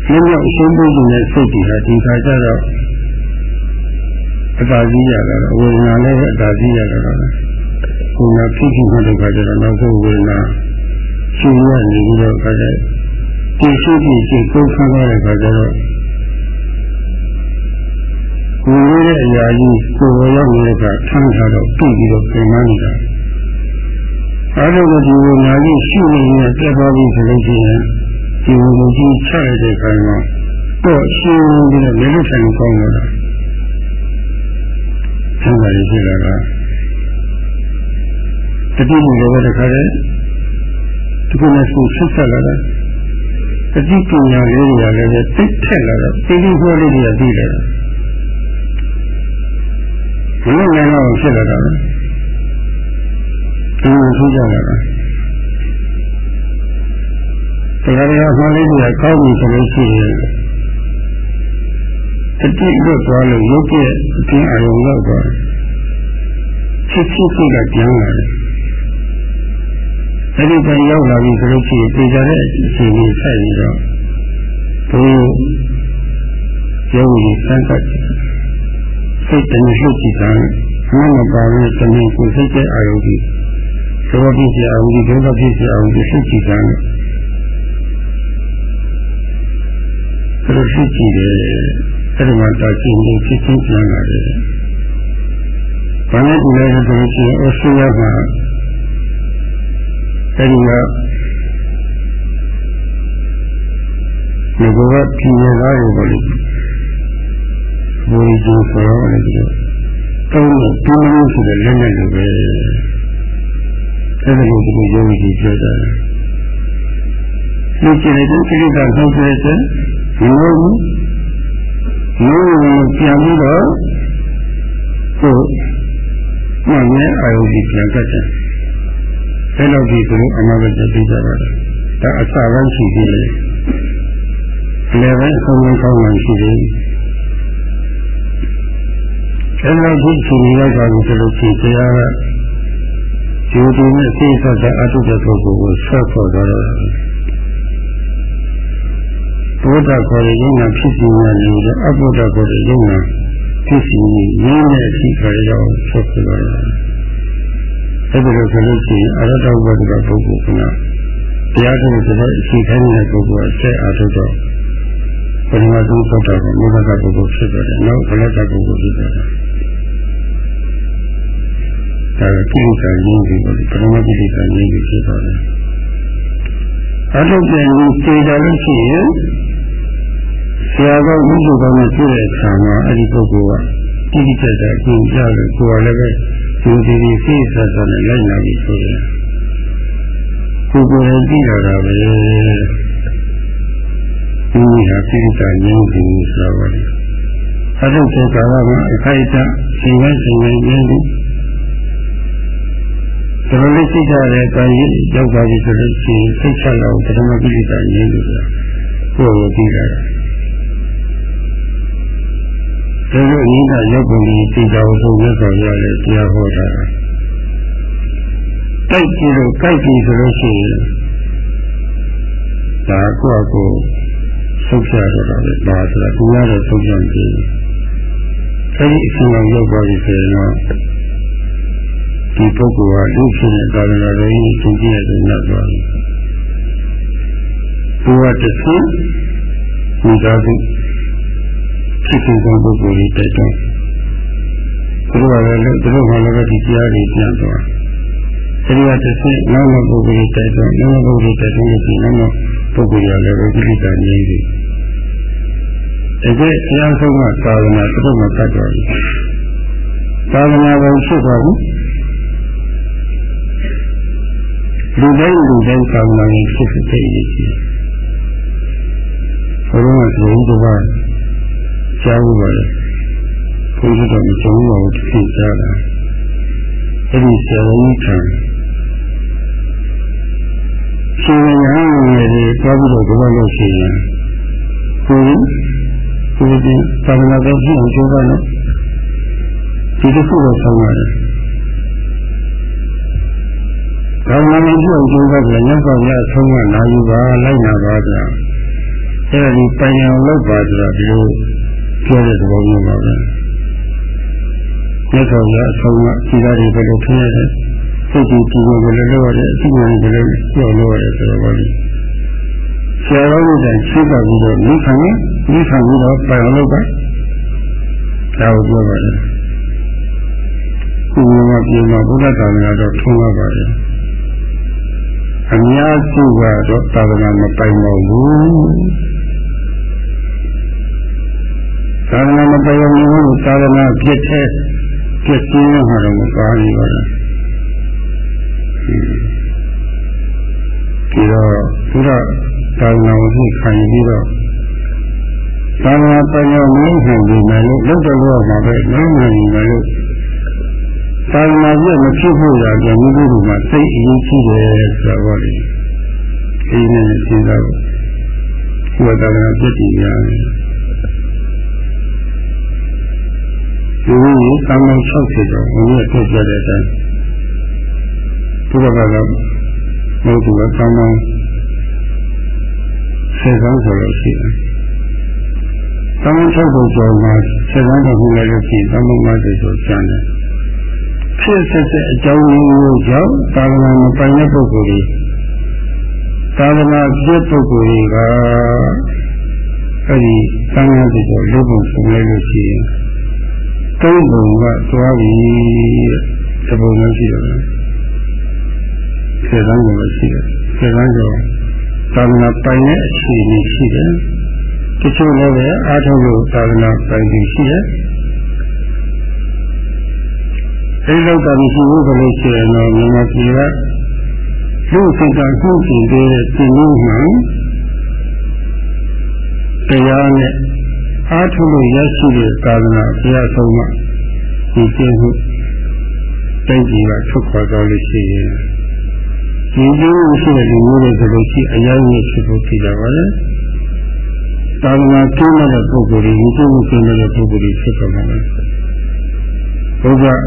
ဒီလိုအရှင်းပြနေတဲ့စိတ်တွေဟာဒီခါကျတော့အတားကြီးရတာတော့ဝေဒနာလည်းအတားကြီးရတာတော့ခုနဖြစ်ဖြစ်မှတဲ့ခါကျတော့နောက်ဆုံးဝေဒနာရှင်ရနေပြီးတော့ခါကျ ဒီရှိပြီးရှိကိုယ်ခံရတဲ့ခါကျတော့ကိုယ်ရဲ့အရာကြီးကိုယ်ရောက်နေတဲ့ကထမ်းထားတော့ပြည့်ပြီးတော့ပြင်မနေတာအဲဒါကိုဒီဝေဒနာကြီးရှိနေရင်ပြတ်သွားပြီဆိုလို့ရှိရင်ဒီဝေဒနာကြီးချရတဲ့ခါမှာတော့ရှင်းပြီးတော့လည်းလက်ဆိုင်ကောင်းတော့တာဆန္ဒရရှိလာတာတတိယလည်းတခါတည်းဒီကုနဲ့ကိုဆက်ဆက်လာတာ တတိပညာလေးတွေကလည်းတိတ်ထက်လာတော့တိတိဟောလေးတွေကသိလာတာဘယ်လိုလဲတော့ဖြစ်လာတာလဲဒီလိုဆိုကြလာတာတရားတော်မှလေးတွေကကောင်းပြီဆိုလို့ရှိရင်တတိလွတ်သွားလို့ရုပ်ရဲ့အပြင်အယုံရောက်သွားချစ်ချစ်စိတ်ကပြန်လာတယ် အဲဒီပြန်ရောက်လာပြီဆိုလို့ရှိရင်ပြေကြတဲ့အချိန်ကြီးဆက်ပြီးတော့ဘုရုပ်ရည်စမ်းသပ်စိတ်တည်းလှုပ်ကြည့်တာအမှန်မပါဘူးတမင်ကိုစိတ်တဲ့အာယုကြီးသောတိစီအာယုကြီးဒုက္ခဖြစ်စီအာယုကြီးလှုပ်ကြည့်တာဘယ်လိုဖြစ်ကြည့်လဲအဲဒီမှာတာရှိနေဖြစ်ချင်းပြန်လာတယ်။ဘာနဲ့ဒီလဲဆိုလို့ရှိရင်ဩစတြေးလျမှာ အဲဒီကဒီကောကပြည်ရသားတွေပေါ့လေ။ဘိုးကြီးဆိုတော့လည်းဒီလိုတောင်းလို့ပြင်းလို့ဆိုတဲ့လက်နဲ့လိုပဲ။အဲဒီလိုဒီလိုယောဂီကြီးပြောတာ။ဒီကျတဲ့ကိစ္စတော့ဟုတ်တယ်ဆိုဒီလိုရိုးရိုးပြန်ပြီးတော့ကိုမှန်ရဲ့အာယုကြီးပြန်တတ်တယ်။ အဲလိုဒီဆိုအနာဂတ်သိကြပါတယ်။ဒါအစပိုင်းရှိသေးတယ်။အလယ်ပိုင်းအဆုံးကောင်းမှရှိသေးတယ်။အဲလိုဒီရှိနေလိုက်ပါလို့ဆိုလို့ရှိတရားကဒီဒီနဲ့သိသတဲ့အတုတဲ့ပုဂ္ဂိုလ်ကိုဆက်ဖို့တော့ဘုဒ္ဓခေါ်တဲ့ယုံနာဖြစ်စီများနေတယ်အဘုဒ္ဓခေါ်တဲ့ယုံနာဖြစ်စီရင်းတဲ့အထိခါရောက်ဆက်ပြပါတော့ အဲ့ဒါလို့ဆိုလို့ရှိရင်အရဟတဝတ္တပုဂ္ဂိုလ်ကတရားထုတ်တဲ့အခြေခံတဲ့ပုဂ္ဂိုလ်အဆက်အားထုတ်တော့ပရမသုသောတာကမေဃကပုဂ္ဂိုလ်ဖြစ်တယ်နောက်ဘလကပုဂ္ဂိုလ်ဖြစ်တယ်ဒါကကိလေသာရင်းပြီးပရမကိလေသာရင်းပြီးဖြစ်သွားတယ်အထုတ်တဲ့လူကျေကြလို့ရှိရင်ဆရာကဝိသုကောင်းနဲ့တွေ့တဲ့အခါမှာအဲ့ဒီပုဂ္ဂိုလ်က တိတိကျကျအကျင့်ကြလို့ကိုယ်ကလည်းပဲဒီဒီဒီစိတ်ဆက်ဆက်နဲ့လိုက်လာပြီဆိုရင်ကိုယ်ကိုယ်လည်းသိရတာပဲဒီဟာစိတ်ကငြင်းပြီးဆိုတော့လေအဲ့ဒီပုဂ္ဂိုလ်ကအခိုက်အတန့်ရှင်ဝဲရှင်ဝဲငြင်းပြီးဒါလည်းသိကြတဲ့ကာယရောက်ပါပြီဆိုလို့ရှိရင်စိတ်ချလောက်ပထမကိစ္စငြင်းလို့ကိုယ်ကိုသိတာ ဒါလိုအင်းကရောက်ပုံကြီးသိကြအောင်ဆိုရဆောင်ရလဲတရားဟောတာတိုက်ကြည့်လို့ကြိုက်ကြည့်ဆိုလို့ရှိရင်ဒါကိုယ့်အကိုဆုတ်ရတော့တာလေဒါဆိုတာကိုရတော့ဆုတ်ကြံကြည့်အဲဒီအချိန်ရောက်ရောက်သွားပြီဆိုရင်တော့ဒီပုဂ္ဂိုလ်ဟာလူဖြစ်တဲ့ကာလတော်ကြီးသင်ကြည့်ရတဲ့နောက်သွားပြီဘုရားတစ်ခုမိသားစု ဖြစ်စဉ်ကပုဂ္ဂိုလ်ကြီးတိုက်တော့သူတို့ကလည်းသူတို့ကလည်းဒီတရားတွေပြန်သွားအဲဒီကတစ်ခုနောက်နောက်ပုဂ္ဂိုလ်ကြီးတိုက်တော့နောက်နောက်ပုဂ္ဂိုလ်ကြီးတိုက်တော့ဒီနောက်နောက်ပုဂ္ဂိုလ်ရလည်းပဲဒီလိကငြိမ်းပြီတကယ်အများဆုံးကသာသနာသူတို့မှကတ်တော်ပြီသာသနာဘုံဖြစ်သွားပြီလူတိုင်းလူတိုင်းသာသနာရေးဖြစ်ဖြစ်ဖြစ်ရည်ရှိဘုရားကဒီလိုပါ ကြားဘူးပါလေဘုရားတော့မကြုံပါဘူးဖြစ်ကြတာအဲ့ဒီဆရာကြီးထံရှင်ရဟန်းငယ်တွေတွားပြီးတော့ဒီလိုလို့ရှိရင်ကိုယ်ကိုယ်ဒီသာမဏေတော်ရှိအောင်ကျိုးပါနော်ဒီတစ်ခုတော့ဆောင်ရတယ်ကောင်းမှန်ပြုအောင်ကျိုးပါကြညောက်ပါပြအဆုံးကနာယူပါလိုက်နာပါဗျာအဲ့ဒီပိုင်အောင်လုပ်ပါဆိုတော့ဒီလို ပြောတဲ့သဘောမျိုးပါပဲမြတ်စွာဘုရားအဆုံးကဒီသားတွေဘယ်လိုထင်ရလဲစိတ်ကြည်ကြည်ကိုဘယ်လိုလုပ်ရလဲအသိဉာဏ်ဘယ်လိုပြောလို့ရလဲဆိုတော့ဘာလဲဆရာတော်ကြီးတိုင်ရှိပါပြီးတော့မိခံရင်မိခံပြီးတော့ပိုင်အောင်လုပ်ပါဒါကိုပြောပါတယ်ဒီမှာပြေမှာဘုရားသာသနာတော်ထုံးရပါတယ်အများစုကတော့သာသနာမပိုင်တော့ဘူး သာသနာမပိုင်ဘူးသာသနာပြည့်တဲ့ပြည့်စည်ရမှာတော့မပါဘူးပါလားဒီတော့ဘုရားသာသနာကိုခံပြီးတော့သာသနာပိုင်ရောမင်းခံပြီးမယ်လို့လောက်တော့လို့မှာပဲနားမှန်နေမယ်လို့သာသနာပြည့်မဖြစ်ဖို့ရပြန်ဒီလိုမှစိတ်အရေးကြီးတယ်ဆိုတော့လေဒီနေ့စဉ်းစားဖို့ဘုရားသာသနာပြည့်တည်ရတယ် ဒီလိုကြီးသံဃာ60ကျော်ဘုရားပြည့်ပြတဲ့အတိုင်းဘုရားကတော့မဟုတ်ဘူးသံဃာဆယ်ကောင်းဆိုလို့ရှိတယ်။သံဃာ၆ပုံကျော်မှာဆယ်ကောင်းတစ်ခုလည်းလို့ရှိရင်သံဃာ50ဆိုကျန်တယ်။ဖြစ်ဆက်ဆက်အကြောင်းရင်းမျိုးကြောင့်သာသနာမပိုင်တဲ့ပုဂ္ဂိုလ်တွေသာသနာပြည့်ပုဂ္ဂိုလ်တွေကအဲဒီသံဃာတွေကျော်လို့ပုံဆုံးလိုက်လို့ရှိရင် သုံးပုံကသွားပြီတပုံမျိုးရှိတယ်။ဆယ်ကောင်းကိုရှိတယ်။ဆယ်ကောင်းကျော်သာသနာပိုင်တဲ့အခြေအနေရှိတယ်။တချို့လည်းပဲအားထုတ်လို့သာသနာပိုင်ပြီးရှိတယ်။အဲဒီလောက်တာမရှိဘူးဆိုလို့ရှိရင်တော့မြန်မာပြည်ကလူစိတ်ကနှုတ်ပြင်ပေးတဲ့သင်္င်းမှန်တရားနဲ့ အားထုတ်လို့ရရှိတဲ့သာသနာဘုရားဆုံးမှဒီကျင့်မှုတိုက်ကြီးကထုတ်ခေါ်တော်လို့ရှိရင်ဒီကျင်းရှိတဲ့လူမျိုးတွေဆိုလို့ရှိအရင်ကြီးဖြစ်ဖို့ဖြစ်ကြပါလေ။သာသနာကျင်းတဲ့ပုဂ္ဂိုလ်တွေဒီကျင်းကျင်းတဲ့ပုဂ္ဂိုလ်တွေဖြစ်သွားမှာလေ။ဘုရား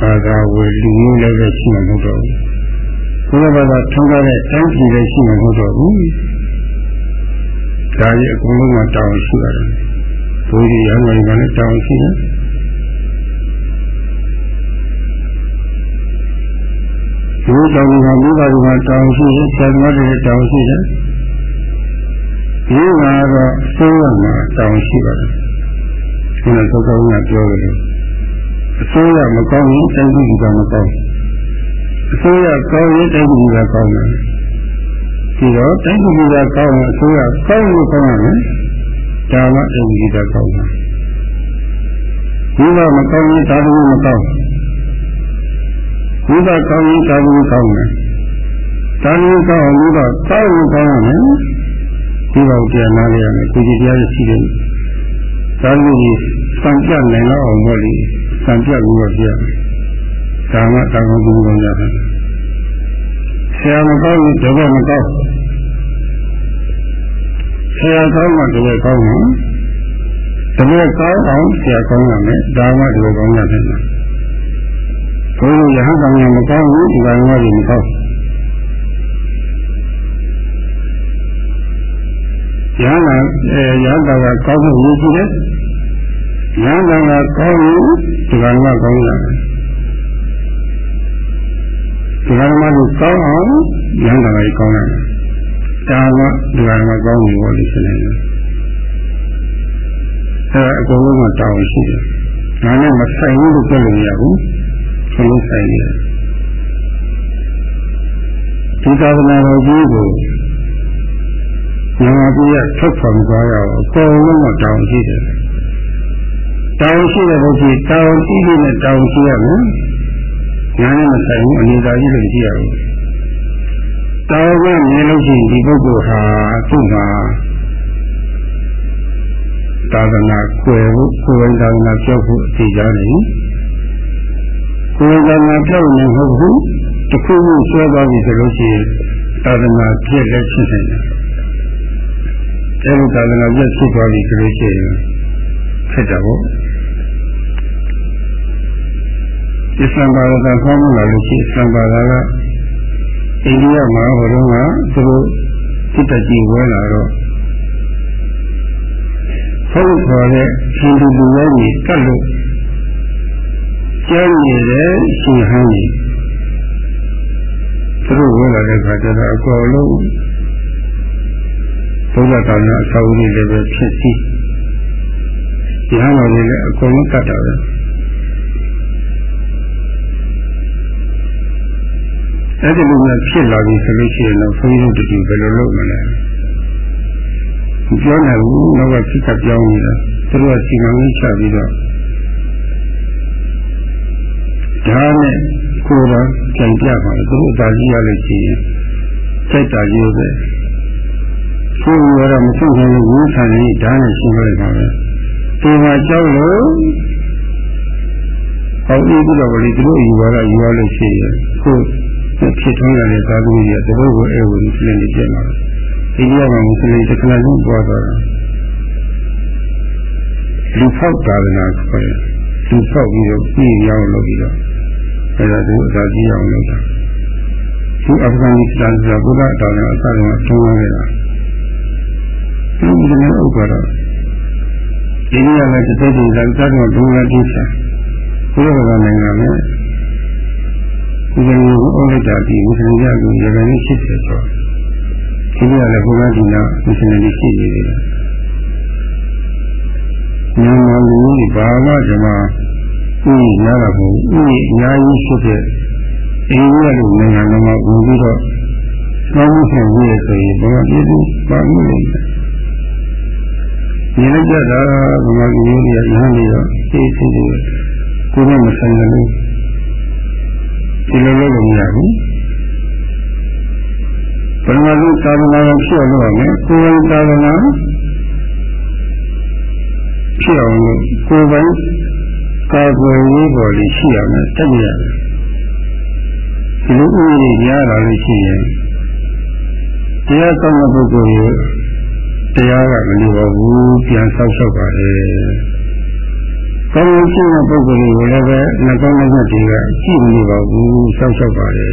ဘာသာဝေလူမျိုးလည်းပဲရှိမှာမဟုတ်တော့ဘူး။ဘုရားဘာသာထုံးကားတဲ့တိုင်းပြည်လည်းရှိမှာမဟုတ်တော့ဘူး။ဒါကြီးအကုန်လုံးကတောင်းရှိရတယ်။ ဘုရားရဟန်းတော်ကလည်းတောင်းရှိတယ်။ဒီတောင်ကမိဘတွေကတောင်းရှိတယ်ဆရာမတွေတောင်းရှိတယ်ဒီကတော့ဆိုးရမှာတောင်းရှိပါတယ်ဒီလိုသောကောင်းကပြောတယ်အစိုးရမကောင်းရင်တိုင်းပြည်ကမကောင်းအစိုးရကောင်းရင်တိုင်းပြည်ကကောင်းတယ်ဒီတော့တိုင်းပြည်ကကောင်းရင်အစိုးရကောင်းလို့ကောင်းရမယ် ဒါမှတိုင်းပြည်ကကောင်းတယ်ဒီတော့မကောင်းရင်ဒါလည်းမကောင်းဘုရားကောင်းရင်ကောင်းရင်ကောင်းတယ်။ဒါလည်းကောင်းအောင်ဘုရားကောင်းရင်ကောင်းရမယ်။ဒီတော့ပြန်လာရမယ်ကိုကြီးတရားရှိတယ်။ဒါလည်းစံပြနိုင်တော့အောင်ပေါ့လေစံပြပြီးတော့ပြရမယ်။ဒါမှတောင်းကောင်းကောင်းရတယ်။ဆရာမကောင်းရင်တပည့်မကောင်း ဆရာကောင်းမှတပည့်ကောင်းမှာတပည့်ကောင်းအောင်ဆရာကောင်းရမယ်။ဒါမှတပည့်ကောင်းရတယ်။ဘုရားရဟန်းကောင်ရမကောင်းဘူးဒီကောင်ကလည်းမကောင်းရဟန်းကအဲရဟန်းကကောင်းမှုရည်ကြည့်တယ်ရဟန်းကကောင်းရင်ဒီကောင်ကကောင်းရတယ်ဒီကောင်ကလည်းကောင်းအောင်ရဟန်းကလည်းကောင်းရတယ် ဒါကဒီကောင်ကကောင်းပြီလို့ဆိုနေတယ်အဲအကုန်လုံးကတောင်းရှိတယ်ဒါနဲ့မဆိုင်ဘူးလို့ပြောလို့မရဘူးခလုံးဆိုင်နေတယ်ဒီသာသနာတော်ကြီးကိုမြန်မာပြည်ကထုတ်ဆောင်ကြရအောင်အကုန်လုံးကတောင်းရှိတယ်တောင်းရှိတဲ့ဘုရားတောင်းရှိတဲ့တောင်းရှိရမယ်ညာနဲ့မဆိုင်ဘူးအနေသာကြီးလို့ကြည့်ရအောင် တောင်းကမြင်လို့ရှိရင်ဒီပုဂ္ဂိုလ်ဟာသူ့မှာသာသနာကွယ်ဖို့ကိုယ်ဝင်သာသနာပြောက်ဖို့အစီအကြတယ်ကိုယ်ကမှပြောင်းနေမဟုတ်ဘူးတခုခုဆွဲသွားပြီဆိုလို့ရှိရင်သာသနာပြည့်လက်ဖြစ်နေတယ်အဲဒီသာသနာပြည့်ဖြစ်သွားပြီဆိုလို့ရှိရင်ဖြစ်တာပေါ့အစ္စလာမ်ဘာသာကခေါင်းလာလို့ရှိရင်အစ္စလာမ်ဘာသာက အိန္ဒိယမှာဟိုတုန်းကသူတို့စိတ်တကြီးဝဲလာတော့ဟုတ်ခေါ်တဲ့ဟိန္ဒူလူမျိုးကြီးကတ်လို့ကျမ်းနေတဲ့ရှင်ဟန်းကြီးသူတို့ဝင်လာတဲ့ခါကျတော့အကုန်လုံးဘုရားတော်များအစာအုပ်တွေလည်းပဲဖြစ်စီဒီဟန်းတော်တွေလည်းအကုန်လုံးကတ်တာပဲ အဲ့ဒီလိုမျိုးဖြစ်လာပြီဆိုလို့ရှိရင်တော့ဘုန်းကြီးတို့တူဘယ်လိုလုပ်မလဲပြောနိုင်ဘူးနောက်ကဖြစ်ကပြောင်းနေတာသူတို့ကစီမံကိန်းချပြီးတော့ဒါနဲ့ကိုယ်တော်ကြံပြပါလေသူတို့အသာကြီးရလို့ရှိရင်စိတ်တာကြီးပဲသူ့ရောတော့မသိခင်ဝိသန်ကြီးဒါနဲ့ရှင်းလိုက်ပါပဲဒီမှာကြောက်လို့ဟောပြီးတော့လေသူတို့ယူရတာယူရလို့ရှိရင်ကိုယ် ဖြစ်ထွန်းရတဲ့သာသမီတွေသူတို့ကိုအဲဝင်ပြင်းနေကြမှာအိန္ဒိယမှာမွတ်စလင်တစ်ခါလုံးပွားသွားတာလူဖောက်သာသနာခေါ်တယ်လူဖောက်ပြီးတော့ပြည်ရောက်လို့ပြီးတော့အဲဒါသူအသာကြီးအောင်လုပ်တာသူအာဖဂန်နစ္စတန်ကဘုရားတော်နဲ့အစတုန်းကထုံးခဲ့တာဒီလိုမျိုးဥပ္ပါတော့အိန္ဒိယနဲ့တစ်သက်တည်းလောက်တော့ဘုရားတိစာဘုရားကနိုင်ငံနဲ့ ဒီလိုမျိုးအုပ်လိုက်တာဒီမွတ်စလင်ကြကိုရခိုင်နဲ့ရှစ်ဆက်ဆိုဒီလိုလည်းဘုရားဒီနာမွတ်စလင်တွေရှိနေတယ်မြန်မာလူကြီးဘာမှဒီမှာဥယျားတာကိုဥယျာဉ်အများကြီးဖြစ်တဲ့အိန္ဒိယလိုနိုင်ငံတော်မှာဝင်ပြီးတော့ကောင်းမှုဆောင်ရည်ဆိုရင်ဘုရားပြည်သူပါမှုလိမ့်မယ်။ဒီလိုကြတာဘုရားကြီးရဲ့ရဟန်းတွေရောသိသိတွေကိုယ်နဲ့မဆိုင်ဘူး ဒီလိုလုပ်လို့မရဘူးပရမလူသာသနာကိုဖြစ်လို့ရမယ်ကိုယ်ပိုင်သာသနာဖြစ်အောင်လို့ကိုယ်ပိုင်ကာကွယ်ရေးပေါ်လေးရှိရမယ်တက်ရမယ်ဒီလိုဥပဒေရလာလို့ရှိရင်တရားဆောင်တဲ့ပုဂ္ဂိုလ်ရဲ့တရားကမလိုပါဘူးပြန်ဆောက်ရှောက်ပါလေ ကောင်းကျိုးတဲ့ပုဂ္ဂိုလ်တွေကိုလည်းပဲနှကောင်းနှက်တွေကကြည့်မနေပါဘူးဆောက်ရှောက်ပါလေ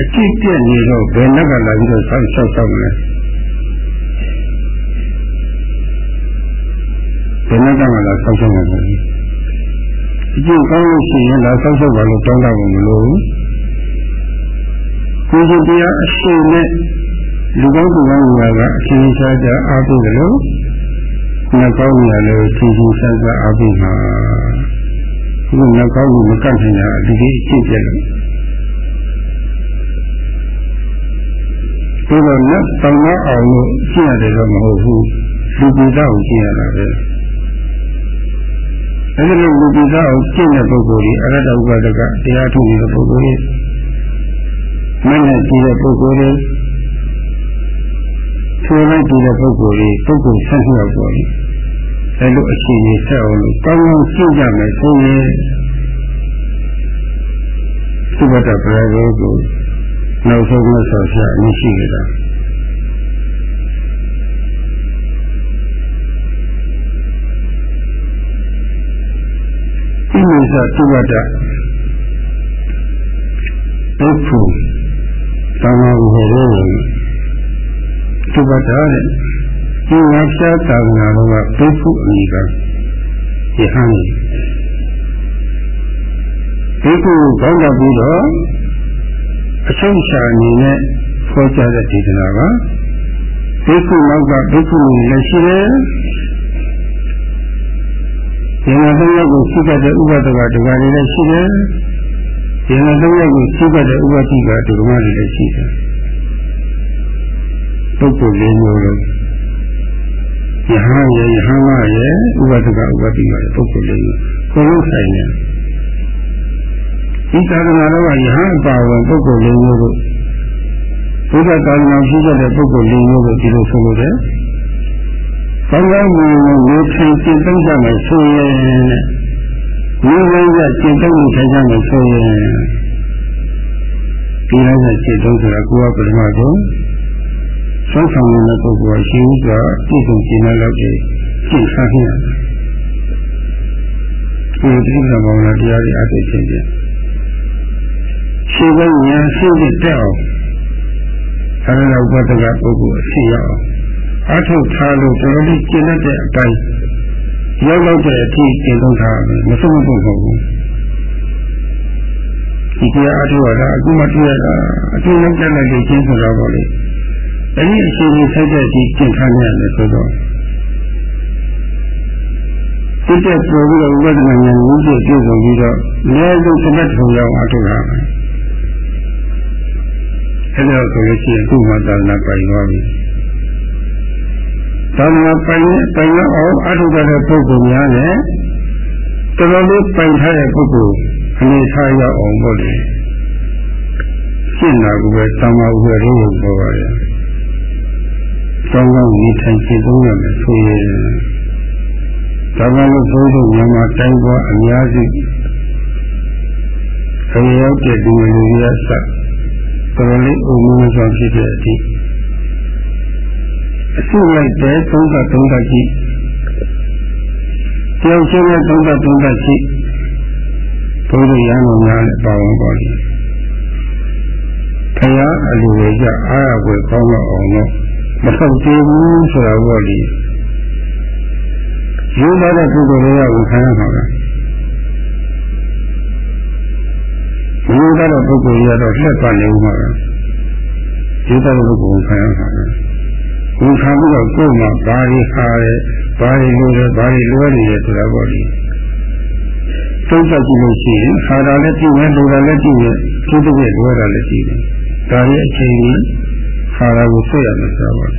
အကြည့်ပြက်နေတော့ဘယ်နှက်ကလာပြီးတော့ဆောက်ရှောက်ဆောက်မလဲဘယ်နှက်ကမှလာဆောက်ရှောက်မှာမဟုတ်ဘူးအကျင့်ကောင်းလို့ရှိရင်လာဆောက်ရှောက်ပါလို့တောင်းတာမလို့ကိုယ်ကျတရားအရှိန်နဲ့လူကောင်းသူကောင်းတွေကအထင်ရှားကြအားထုတ်တယ်လို့ နှကောင်းရလို့ထင်ထင်ရှားရှားအားထုတ်မှာဒီနှကောင်းကိုမကန့်နိုင်တာဒီဒီအကျင့်ပြလို့ဒီတော့နဲ့တောင်းတော့အောင်လို့ကျင့်ရတယ်တော့မဟုတ်ဘူးလူပိသားကိုကျင့်ရတာပဲအဲဒီလိုလူပိသားကိုကျင့်တဲ့ပုဂ္ဂိုလ်ကြီးအရတ္တဥပဒကတရားထုတ်နေတဲ့ပုဂ္ဂိုလ်ကြီးမနဲ့ကြည့်တဲ့ပုဂ္ဂိုလ်ကြီး ထိုလိုက်ကြည့်တဲ့ပုဂ္ဂိုလ်ကြီးပုဂ္ဂိုလ်ဆက်လျောက်ပေါ်ကြီးအဲလိုအခြေအနေဆက်အောင်လို့ကောင်းကောင်းရှင်းကြမယ်ဆိုရင်သုဘတပရဂေကိုနောက်ဆုံးမှဆော်ပြအမရှိကြတာဒီလိုဆိုသုဘတဒုက္ခသမာဝေ ရောသုဘတတဲ့ဒီဝါဖြာသာသနာတော်ကဒုက္ခအမိကယဟန်ဒုက္ခကိုကောင်းတော့ပြီးတော့အချုပ်ချာအနေနဲ့ဖော်ကြတဲ့ဒေသနာကဒုက္ခနောက်ကဒုက္ခကိုလည်းရှိတယ်ဉာဏ်သုံးယောက်ကိုရှိတတ်တဲ့ဥပဒကဒကာတွေလည်းရှိတယ်ဉာဏ်သုံးယောက်ကိုရှိတတ်တဲ့ဥပတိကဒုက္ခတွေလည်းရှိတယ် ပုဂ္ဂိုလ်လေးမျိုးလို့ယဟန်ရဲ့ယဟန်မရဲ့ဥပဒကဥပတိကပုဂ္ဂိုလ်လေးမျိုးကိုယ်လုံးဆိုင်တယ်ဒီသာသနာတော်ကယဟန်အပါဝင်ပုဂ္ဂိုလ်လေးမျိုးတို့ဘုရားသာသနာရှိတဲ့ပုဂ္ဂိုလ်လေးမျိုးတို့ဒီလိုဆိုလို့တယ်။ကောင်းကောင်းမွန်မွန်နေထိုင်ကျင့်သုံးကြမယ်ဆိုရင်ဒီလိုကစိတ်တုံးထိုင်ကြမယ်ဆိုရင်ဒီလိုကစိတ်တုံးဆိုတာကိုယ်ကပထမဆုံး ဆောင်းဆောင်နေတဲ့ပုဂ္ဂိုလ်ရှိဦးစွာပြည့်စုံကျင့်တဲ့လောက်ကြီးရှင်းစားခဲ့ရတယ်ဒီတိကျဘောင်လာတရားတွေအသိချင်းချင်းရှိတဲ့ဉာဏ်ရှိတဲ့တက်အောင်ဆရာတော်ဘုရားပုဂ္ဂိုလ်အရှိရအောင်အထုထားလို့တော်တော်လေးကျင့်တဲ့အတိုင်းရောက်တော့တဲ့အထိကျင့်သုံးထားမယ်မဆုံးမဖို့ဘူးဒီတရားအထုရတာအခုမှတွေ့ရတာအတူလုံးတက်လိုက်ခြင်းဆိုတော့ပေါ့လေ အဲ့ဒီအချိန်ကြီးထိုက်တဲ့အထိကျင့်ထားရတယ်ဆိုတော့စိတ်တက်ပေါ်ပြီးတော့ဝိပဿနာဉာဏ်ကြီးပြည့်စုံပြီးတော့လည်းဆုံးသမတ်ထုံရောက်အထုထားမယ်အဲ့ဒါဆိုလို့ရှိရင်သူ့မှာသာနာပိုင်သွားပြီသာနာပိုင်ပိုင်အောင်အထုတဲ့ပုဂ္ဂိုလ်များနဲ့တော်တော်လေးပိုင်ထားတဲ့ပုဂ္ဂိုလ်အနေထားရောက်အောင်ပေါ့လေရှင်းတာကပဲသမ္မာဥပဒေကိုပြောပါရဲ့ ကောင်းကောင်းနေထိုင်ရှင်းသုံးရမယ်ဆိုရင်ဒါကလို့ဆိုလို့မြန်မာတိုင်းပေါ်အများစုခရီးရောက်တဲ့ဒီလိုမျိုးရဆက်တော်တော်လေးအုံမင်းဆောင်ဖြစ်တဲ့အထိအစုလိုက်တဲ့သုံးသသုံးသကြီးကြောက်ချင်းတဲ့သုံးသသုံးသကြီးဘုရားရဟန်းတော်များလည်းပါဝင်ပါလိမ့်ဘုရားအလိုရကြအားရွယ်ကောင်းတော့အောင်တော့ မဟုတ်သေးဘူးဆိုတာပေါ့လေယူလာတဲ့ပုဂ္ဂိုလ်တွေကဝန်ခံရမှာပဲယူလာတဲ့ပုဂ္ဂိုလ်တွေကတော့လက်ပါနေဦးမှာပဲယူလာတဲ့ပုဂ္ဂိုလ်ဝန်ခံရမှာပဲဝန်ခံပြီးတော့ကိုယ်မှာဘာတွေခါရဲဘာတွေလိုတယ်ဘာတွေလွဲနေတယ်ဆိုတာပေါ့လေသုံးသပ်ကြည့်လို့ရှိရင်ခါတာလည်းကြည့်မယ်လိုတာလည်းကြည့်မယ်သူတစ်ပြည့်လွဲတာလည်းကြည့်တယ်ဒါရဲ့အချိန်ကြီး ခါတာကိုဆွရမယ်ဆိုတာပေါ့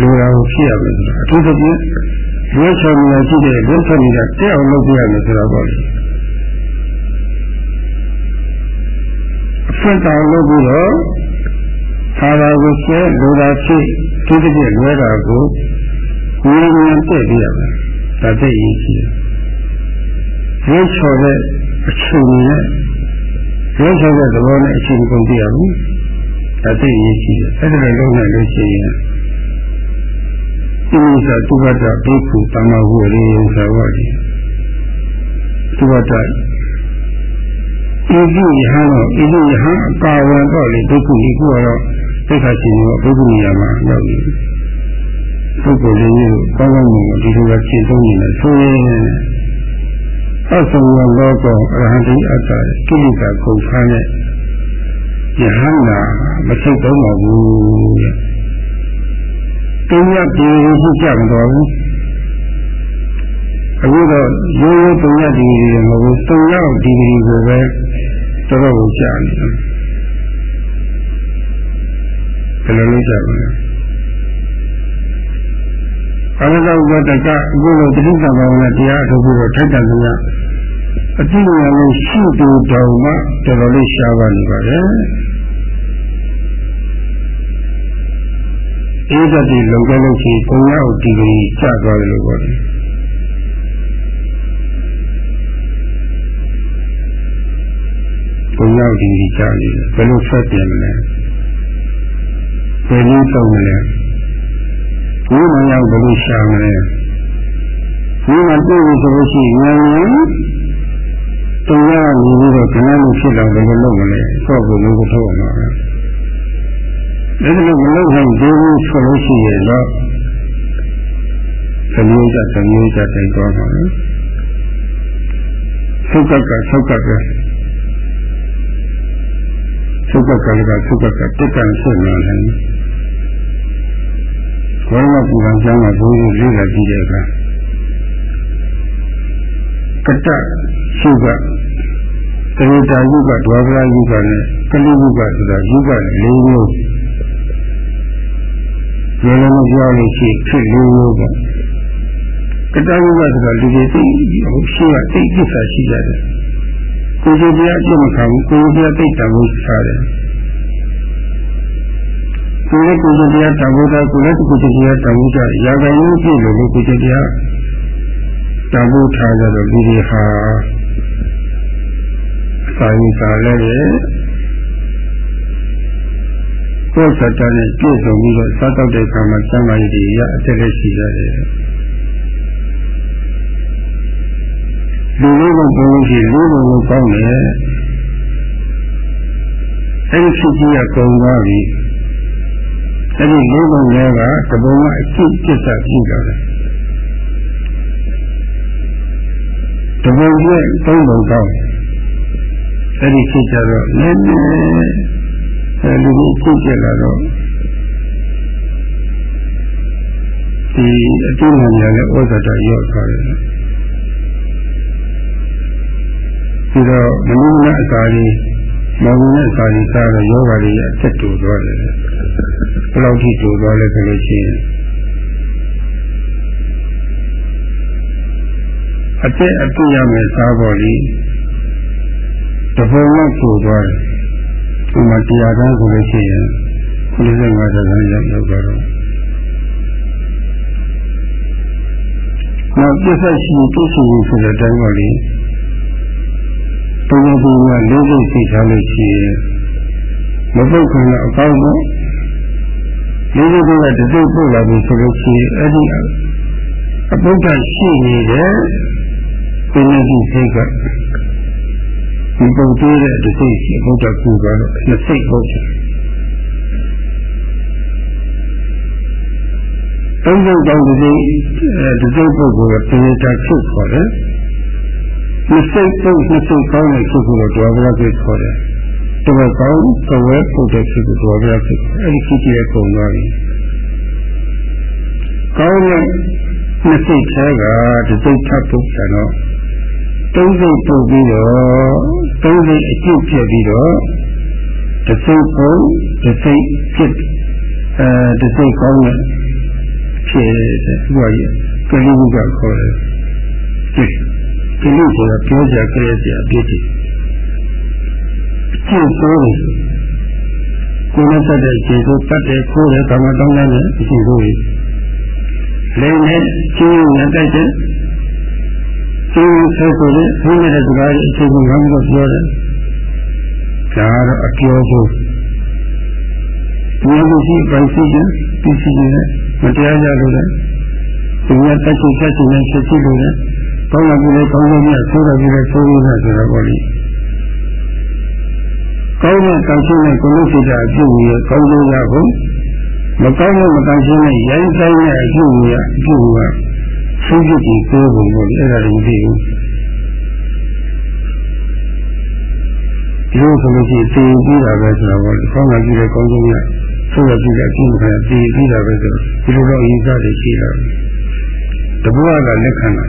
လိုတာကိုဖြစ်ရမယ်ဆိုတာအထူးသဖြင့်လွဲချော်နေတာရှိတယ်လွဲချော်နေတာတက်အောင်လုပ်ပြရမယ်ဆိုတာပေါ့လေအဖွင့်တောင်လုပ်ပြီးတော့ခါတာကိုဆွဲလိုတာဖြစ်သူတစ်ပြည့်လွဲတာကိုဝိညာဉ်တက်ပြရမယ်ဒါသိရင်ရှိတယ်ရွေးချော်တဲ့အချိန်နဲ့ရွေးချော်တဲ့သဘောနဲ့အချိန်ကုန်ပြရဘူး ဒါသိရင်ရှိတယ်အဲ့ဒါလည်းလုံးနိုင်လို့ရှိရင်ဒီလိုဆိုသူဘတ်တာဘိက္ခုတမဟုရေဆိုတော့ဒီသူဘတ်တာဣတိယဟံတော့ဣတိယဟံအပါဝင်တော့လေဘိက္ခုဒီခုကတော့သိက္ခာရှင်ရောဘိက္ခုနေရာမှာရောက်နေပုဂ္ဂိုလ်လေးကိုကောင်းကောင်းမြင်ဒီလိုပဲရှင်းသုံးနေတယ်ဆိုရင်အဆောင်ရလောကအရဟတိအတ္တကိလေသာကုန်ခန်းတဲ့ ယဟန္တာမသိတော့ပါဘူးတဲ့။တုံရပြေရှိကြမတော်ဘူး။အခုတော့ရိုးရိုးတုံရဒီဒီမဟုတ်ဘူး။တုံရဒီဒီကိုပဲတော်တော်ကိုကြားနေတယ်။ဘယ်လိုလုပ်ကြမလဲ။အရဇဥပဒကအခုလိုတိစ္ဆာဘာဝနာတရားအထုပ်ပြီးတော့ထိုက်တန်ကြ အတိအကျလေးရှိတူတောင်မှတော်တော်လေးရှားပါနေပါရဲ့အေးတတိလုံကလို့ရှိဘုံရောက်ဒီဂရီကျသွားတယ်လို့ပြောတယ်ဘုံရောက်ဒီဂရီကျနေတယ်ဘယ်လိုဆက်ပြန်မလဲဘယ်နည်းသုံးမလဲဒီမှာရောက်ဘယ်လိုရှာမလဲဒီမှာတွေ့လို့ဆိုလို့ရှိရင်ဉာဏ်ရင် တရားနေပြီးတော့ခဏလေးဖြစ်တော့ဘယ်လိုလုပ်မလဲဆော့ဖို့လို့ထုတ်အောင်ပါပဲဒါလည်းမလုပ်နိုင်သေးဘူးဆိုလို့ရှိရင်တော့သမျိုးကြသမျိုးကြတိုင်သွားပါမယ်သုက္ကကသုက္ကကသုက္ကကလည်းသုက္ကကတိက္ကံဖြစ်နေတယ်ဘောရမပူပန်ကျောင်းကဘိုးကြီးလေးလာကြည့်တဲ့အခါကတ္တ ရှုကသရေတာယုကဒွါကရာယုကနဲ့ကလိယုကဆိုတာယုက၄မျိုးရေလည်းမပြောလို့ရှိဖြစ်၄မျိုးပေါ့ကတ္တယုကဆိုတာလူတွေသိဟိုရှိကသိပစ္စာရှိကြတယ်ကိုယ်ကြီးတရားအပြစ်မခံဘူးကိုယ်ကြီးတရားသိတံမှုစားတယ်ကိုယ်လည်းကိုယ်ကြီးတရားတံမှုတာကိုယ်လည်းကိုယ်ကြီးတရားတံမှုကြရာဂိုင်းလို့ပြည့်လို့ကိုယ်ကြီးတရားတံမှုထားကြတော့လူတွေဟာ စာရင်စာလည်းပဲကိုယ်စတနဲ့ပြည့်စုံပြီးတော့စားတော့တဲ့အခါမှာစမ်းမာရည်တွေရအတက်လက်ရှိရတယ်လူလေးကပုံလို့ရှိလူဘုံကိုကောင်းတယ်အဲဒီဖြစ်ကြီးကကုံသွားပြီအဲဒီလူဘုံတွေကတဘုံကအကျင့်ပြစ်တာပြုတာလေတဘုံရဲ့သုံးဘုံကောင်း အဲ့ဒီဖြစ်ကြတော့နည်းနည်းအဲလူကြီးဖြစ်ကြလာတော့ဒီအတုမှန်ရလည်းဩဇာတရော့သွားတယ်ပြီးတော့မနုနဲ့အစာကြီးမောင်နဲ့အစာကြီးစားတော့ယောဂါကြီးအသက်တူသွားတယ်ဘယ်လောက်ထိတူသွားလဲဆိုလို့ရှိရင်အသက်အပြည့်ရမယ်စားဖို့လေ တပုံလောက်ပို့သွားတယ်ဒီမှာတရားသားဆိုလို့ရှိရင်95တန်းရောက်ရောက်တော့နောက်ပြည့်စုံရှိပြည့်စုံဆိုတဲ့အတိုင်းပါလေတုံးတုံးကလေးစိတ်သိထားလို့ရှိရင်မပုတ်ခံတော့အကောင်းဆုံးလေးစိတ်ကတစိတ်ပို့လာပြီဆိုလို့ရှိရင်အဲ့ဒီအပုဒ္ဒရှိနေတဲ့ပြင်းနေစိတ်က ဒီပုံသေးတဲ့တစ်စိတ်ရှိဘုဒ္ဓကူကတော့နှစ်စိတ်ဟုတ်တယ်သုံးစိတ်တောင်းတစ်စိတ်တစ်စိတ်ပုဂ္ဂိုလ်ကပိဋကချုပ်ခေါ်တယ်နှစ်စိတ်ပုဂ္ဂိုလ်နှစ်စိတ်ကောင်းတဲ့ချုပ်ကိုတော့ဒွါဘရကိခေါ်တယ်တဝက်ကောင်းတဝက်ပုဒ်တဲ့ချုပ်ကိုဒွါဘရကိအဲ့ဒီခိတိရဲ့ပုံသွားပြီကောင်းတဲ့နှစ်စိတ်ထဲကတစ်စိတ်ထပ်ပုတ်တယ်တော့ သုံးစိတ်ပုတ်ပြီးတော့သုံးစိတ်အကျုပ်ပြက်ပြီးတော့တစ်စိတ်ပုတ်တစ်စိတ်ပြက်အဲတစ်စိတ်ကောင်းတဲ့ဖြစ်တဲ့ဘုရားကြီးကလေးကခေါ်တယ်ဒီလိုဆိုတာပြောကြကြရကြအပြစ်ကြီးအကျုပ်ဆိုးတယ်ကိုယ်နဲ့တက်တဲ့ခြေကိုတတ်တယ်ခိုးတယ်ကာမတောင်းတယ်အရှိကိုလည်းနဲ့ကျင်းနဲ့တိုက်တ ယ်ဒီဆိုဆိုလေးဘုရားရဲ့စကားကြီးအချိန်ကမ်းလို့ပြောတယ်။ဒါကတော့အပြောဆုံးဒီလိုရှိပိုင်ရှိခြင်းသိရှိခြင်းမတရားကြလို့လည်းဒီကတက်ချိတက်ချိနဲ့ဖြစ်ရှိလို့လည်းကောင်းလာပြီလေကောင်းလို့မြတ်ဆိုးရပြီလေဆိုးရတာဆိုတော့ပေါ့လေ။ကောင်းတဲ့တောင်ရှိတဲ့ကိုလို့ရှိတာအပြုရကောင်းလို့ရဖို့မကောင်းတဲ့မတောင်ရှိတဲ့ရိုင်းဆိုင်တဲ့အပြုရအပြုရ ဆုံးဖြတ်ပြီးပြောဖို့လို့အဲ့ဒါလည်းမသိဘူးဒီလိုဆိုလို့ရှိရင်သိပြီးတာပဲဆိုတော့ဆောင်းလာကြည့်တဲ့ကောင်းဆုံးရဆိုရကြည့်တဲ့အကျင့်ခံသိပြီးတာပဲဆိုတော့ဒီလိုတော့အရင်စားတယ်ရှိတာတဘွားကလက်ခံတာ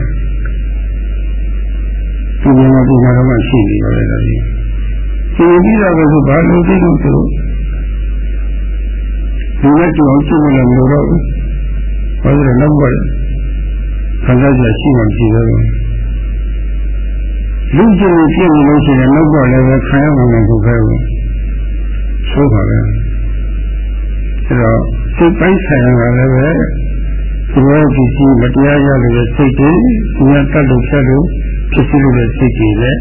ဒီလိုမှဒီကတော့မှရှိနေပါလေဒါကြီးသိပြီးတာပဲဆိုဘာလို့သိလို့ဆိုဒီနဲ့တူအောင်ကျင့်လို့လည်းမလိုတော့ဘူးဘာလို့လဲနောက်ပါလဲ ခံစားချက်ရှိမှမရှိသေးဘူးလူကျင်ပြည့်နေလို့ရှိရင်နောက်တော့လည်းပဲခံရမှာမဟုတ်ပဲဘူးဆိုပါပဲအဲတော့စိတ်ပိုင်းဆိုင်ရာလည်းပဲဒီလိုကြည့်ကြည့်မတရားရလို့စိတ်တွေဒီကတတ်လို့ဆက်လို့ဖြစ်စီလို့တဲ့စိတ်တွေလည်း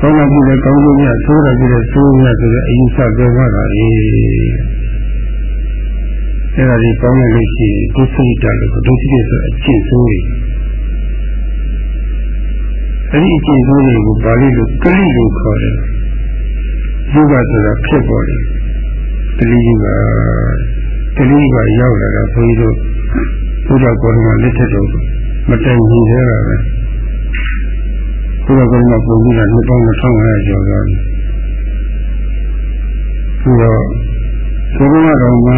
ကောင်းလာပြီလေကောင်းလို့ရဆိုးရပြီလေဆိုးရဆိုတဲ့အယူဆပြောပါတာလေ အဲ့ဒါဒီကောင်းနေလို့ရှိရင်ဒုစိတလို့ဒုစိတဆိုအကျင့်ဆိုးတွေအဲ့ဒီအကျင့်ဆိုးတွေကိုပါဠိလိုကလိလို့ခေါ်တယ်ယူပါဆိုတာဖြစ်ပေါ်တယ်ကလိယူပါကလိကရောက်လာတာဘုန်းကြီးတို့ဘုရားကောရမလက်ထက်တော့မတိုင်ကြီးသေးတာပဲဘုရားကောရမပုံပြီးတာ2500ကျော်သွားပြီပြီးတော့ဘုရားတော်က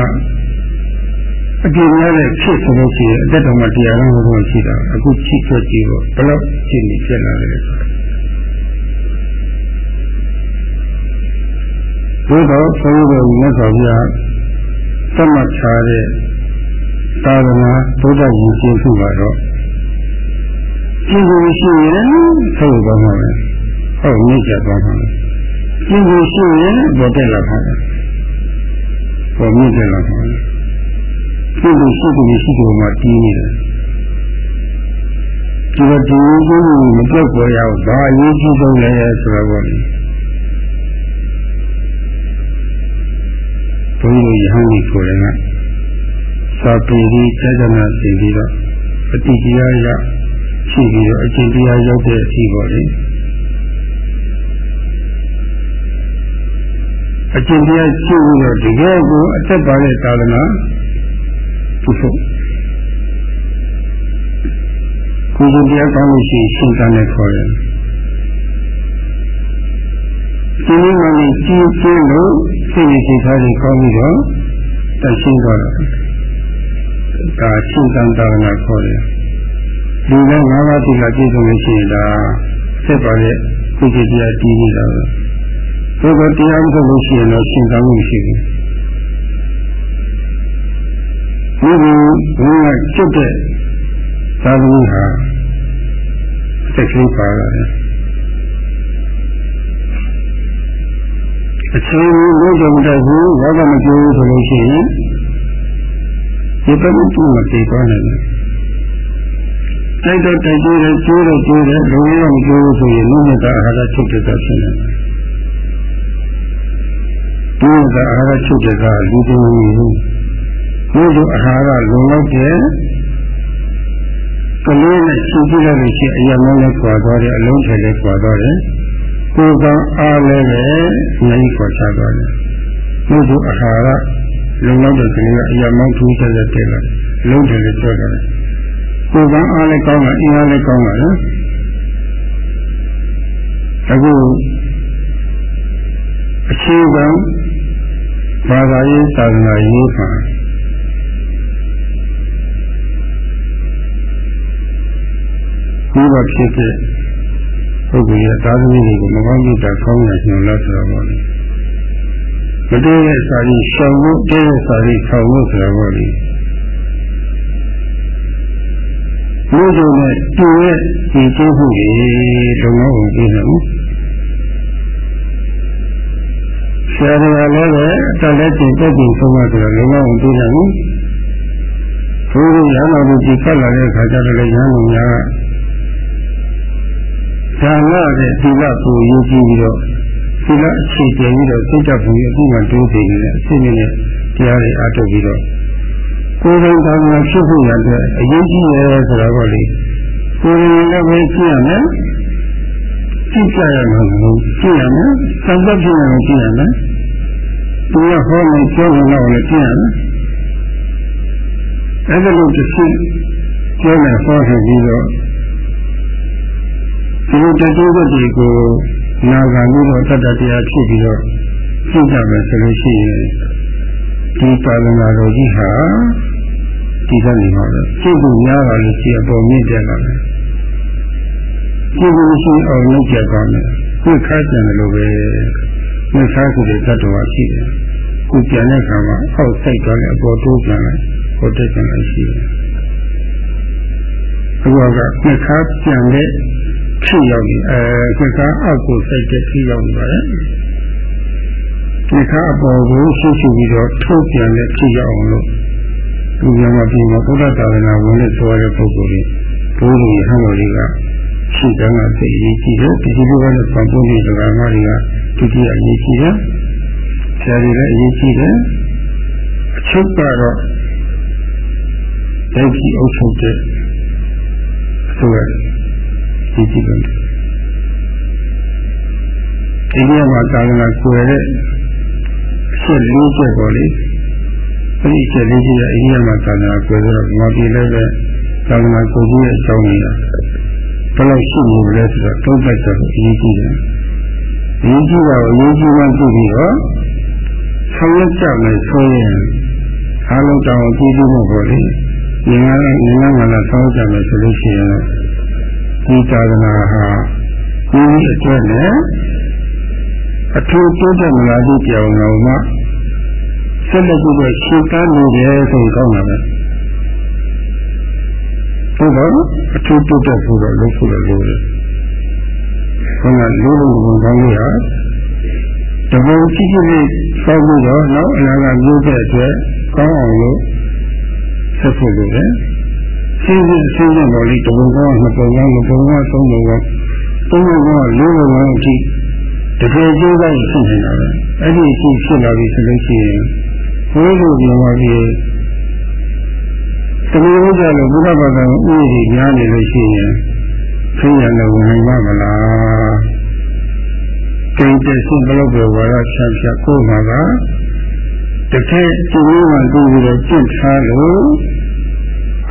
အပြည့်များတဲ့ဖြစ်ဆိုလို့ရှိရင်အသက်တော်မှာတရားတော်ဘုရားရှိတာအခုချိတ်ထွက်ကြည့်တော့ဘယ်လောက်ရှင်းနေဖြစ်လာလဲဘုရားဆရာတော်မြတ်စွာဘုရားသတ်မှတ်ထားတဲ့သာသနာဘုရားယဉ်ကျေးမှုကတော့ကျင့်ကိုရှိရင်ဆိုတော့မှာပဲဟုတ်မြင့်ကြသွားမှာကျင့်ကိုရှိရင်ဘောတက်လာမှာဘောမြင့်တက်လာမှာ ရှိလို့ရှိတယ်ရှိတယ်မှာတီးနေတယ်ဒီတော့ဒီရေးကြီးမှုမပြတ်ပေါ်ရအောင်ဘာအရေးကြီးဆုံးလဲဆိုတော့ဘောလေဘုန်းကြီးရဟန်းကြီးကိုယ်တိုင်ကစာပေကြီးစေတနာသိပြီးတော့အတိတရားရရှိပြီးတော့အကျင့်တရားရောက်တဲ့အထိပေါ့လေအကျင့်တရားရှိပြီးတော့တကယ်ကိုအသက်ပါတဲ့သာသနာ ပြုဖို့ကိုယ်တရားကောင်းလို့ရှိရင်ရှင်းတန်းနဲ့ခေါ်တယ်ဒီနေ့မှလည်းကြီးကျင်းလို့စိတ်ရည်စိတ်ထားတွေကောင်းပြီးတော့တရှင်းသွားတာဒါရှင်းတန်းသာသနာခေါ်တယ်လူလည်း၅ပါးတိကပြည့်စုံလို့ရှိရင်ဒါဆက်ပါတဲ့ကိုယ်တရားတည်နေတာပဲဘုရားတရားမဟုတ်လို့ရှိရင်တော့ရှင်းတန်းမှုရှိဘူး ဒီလိုဘုရားကျွတ်တဲ့သာသမီဟာစက်ကလေးပါလာတယ်အချိန်လို့ကြုံတဲ့ဘူးဘာမှမကြိုးဆိုလို့ရှိရင်ဒီပတ်မှုမသိသွားနိုင်ဘူးတိုက်တော့တိုက်ကျိုးတယ်ကျိုးတော့ကျိုးတယ်လုံရမကျိုးဆိုရင်လူမြတ်အာဟာရချုပ်တဲ့တာဖြစ်နေတယ်ဒီကအာဟာရချုပ်တဲ့ကလူတွေ မျိုးဘုရားအာဟာရလုံလောက်တဲ့ကလေးနဲ့ရှင်းပြလိုက်လို့ရှိရင်အရာမျိုးနဲ့ကြွားသွားတယ်အလုံးထဲလည်းကြွားသွားတယ်ကိုယ်ကအားလည်းပဲနိုင်ခေါ်ချသွားတယ်ဘုရားအာဟာရလုံလောက်တဲ့ကလေးကအရာမောင်းထူးချက်နဲ့တည့်လာအလုံးထဲလည်းကြွားသွားတယ်ကိုယ်ကအားလည်းကောင်းတာအင်အားလည်းကောင်းတာနော်အခုအခြေခံဘာသာရေးသာသနာရေးမှာ ဒီလိုဖြစ်တဲ့ပုဂ္ဂိုလ်ရဲ့သာသမီတွေကိုမကောင်းကြတာကောင်းတယ်ညွှန်လို့ဆိုတော့ပေါ့လေမတည့်တဲ့စာကြီးရှောင်ဖို့တည့်တဲ့စာကြီးဆောင်ဖို့ဆိုတော့ပေါ့လေလူတွေနဲ့တူရဲ့ဒီကျိုးမှုတွေလုံလောက်အောင်ပြီးတယ်ဆရာတော်လည်းပဲအတလည်းတင်တက်တင်ဆုံးမဆိုတော့လုံလောက်အောင်ပြီးတယ်ဘုရားရဟန်းတော်ကြီးကတ်လာတဲ့အခါကျတော့လည်းရဟန်းတော်များက ဒါနတဲ့သီလကိုယူကြည့်ပြီးတော့သီလအခြေတည်ပြီးတော့စိတ်ဓာတ်ကိုအခုမှတိုးတည်နေတဲ့အစိမ့်နဲ့တရားတွေအားထုတ်ပြီးတော့ကိုယ်တိုင်သာမန်ဖြစ်ဖို့ရတဲ့အရေးကြီးတယ်ဆိုတော့လေကိုယ်တိုင်လည်းပဲကြည့်ရမယ်ကြည့်ကြရမှာလို့ကြည့်ရမယ်သံသတ်ဖြစ်ရင်ကြည့်ရမယ်သူကဟောနေပြောနေတော့လည်းကြည့်ရမယ်အဲ့ဒါလို့တစ်ခုပြောနေဟောခဲ့ပြီးတော့ ဒီလိုတတိယတိကိုနာဂာပြီးတော့တတ္တတရားဖြစ်ပြီးတော့ကြည့်ကြမယ်ဆိုလို့ရှိရင်ဒီပါဠနာတော်ကြီးဟာဒီကနေမှာတော့ကြည့်ဖို့များပါလို့ရှိအပေါ်မြင့်တက်လာတယ်ကြည့်ဖို့ရှိအောင်လုပ်ကြပါမယ်ခုခါကြတယ်လို့ပဲခုခါကိုတတ္တဝါရှိတယ်ခုပြန်တဲ့အခါမှာအောက်စိတ်သွားတယ်အပေါ်တိုးပြန်လိုက်ပေါ်တက်ပြန်လိုက်ရှိတယ်အခုကခုခါပြန်တဲ့ ဖြစ်ရောက်နေအဲခုခါအောက်ကိုစိတ်တက်ဖြစ်ရောက်နေပါရဲ့ဒီခါအပေါ်ကိုရှုပ်ရှုပ်ပြီးတော့ထုတ်ပြန်တဲ့ဖြစ်ရောက်အောင်လို့ဒီမြန်မာပြည်မှာဘုရားသာသနာဝင်တဲ့ဆိုရတဲ့ပုဂ္ဂိုလ်တွေဘုရားဟောတော်တွေကရှိတယ်ကသိအရေးကြီးတယ်ဒီလိုကလည်းပံပိုးနေကြတာမှတွေကဒုတိယအရေးကြီးတယ်ဆရာတွေလည်းအရေးကြီးတယ်အချုပ်ကတော့ဒိဋ္ဌိအုပ်ချုပ်တဲ့ဆိုရတယ် ဒီကြည့်တယ်ဒီနေ့မှာသာသနာကိုယ်ရဲ့အချက်လေးချက်ပေါ်လေအဲဒီချက်လေးချက်ရဲ့အိန္ဒိယမှာသာသနာကိုယ်ဆိုတော့ငါပြည်လည်းပဲသာသနာကိုယ်ကြီးရဲ့အကြောင်းကြီးတာဘယ်လောက်ရှိနေလဲဆိုတော့သုံးပတ်ဆိုတော့အရေးကြီးတယ်အရေးကြီးတာကိုအရေးကြီးမှသိပြီးတော့ဆောင်ရွက်ကြမယ်ဆိုရင်အားလုံးတောင်းကြည့်ပြီးမှပေါ့လေညီမညီမကလည်းဆောင်းကြမယ်ဆိုလို့ရှိရင် ဒီသာသနာဟာဒီအတွက်နဲ့အထူးတိုးတက်မလာသည့်ကြောင်တော်မှာဆက်လက်ပြီးတော့ရှင်းကားနေတယ်ဆိုရင်ကောင်းတာပဲဟုတ်တော့အထူးတိုးတက်ဖို့တော့လုပ်ဖို့တော့လိုတယ်ခန္ဓာလေးလုံးကိုကောင်းလို့ရတဘုံကြည့်ကြည့်လေးစောင့်ပြီးတော့နောက်အနာကမျိုးတဲ့အတွက်ကောင်းအောင်လို့ဆက်ဖို့လိုတယ် ဆင်းချင်းအဆင်းချင်းပေါ်လေးတပုံကောင်းနှစ်ပုံကောင်းနှစ်ပုံကောင်းသုံးပုံကောင်းသုံးပုံကောင်းလေးပုံကောင်းအထိတကယ်ကျိုးစားဖြစ်နေတာပဲအဲ့ဒီအထိဖြစ်လာပြီဆိုလို့ရှိရင်ဘုရားလိုပြောပါပြီတမီးဥကြလို့ဘုရားဘာသာဥပဒေများနေလို့ရှိရင်ခင်းရလည်းဝင်နိုင်ပါမလားကိန်းတဲ့ဆုံးဘလို့ပဲဝါရချမ်းဖြတ်ကိုမှာကတကယ်ကျိုးမှတူပြီးတော့ကျင့်ထားလို့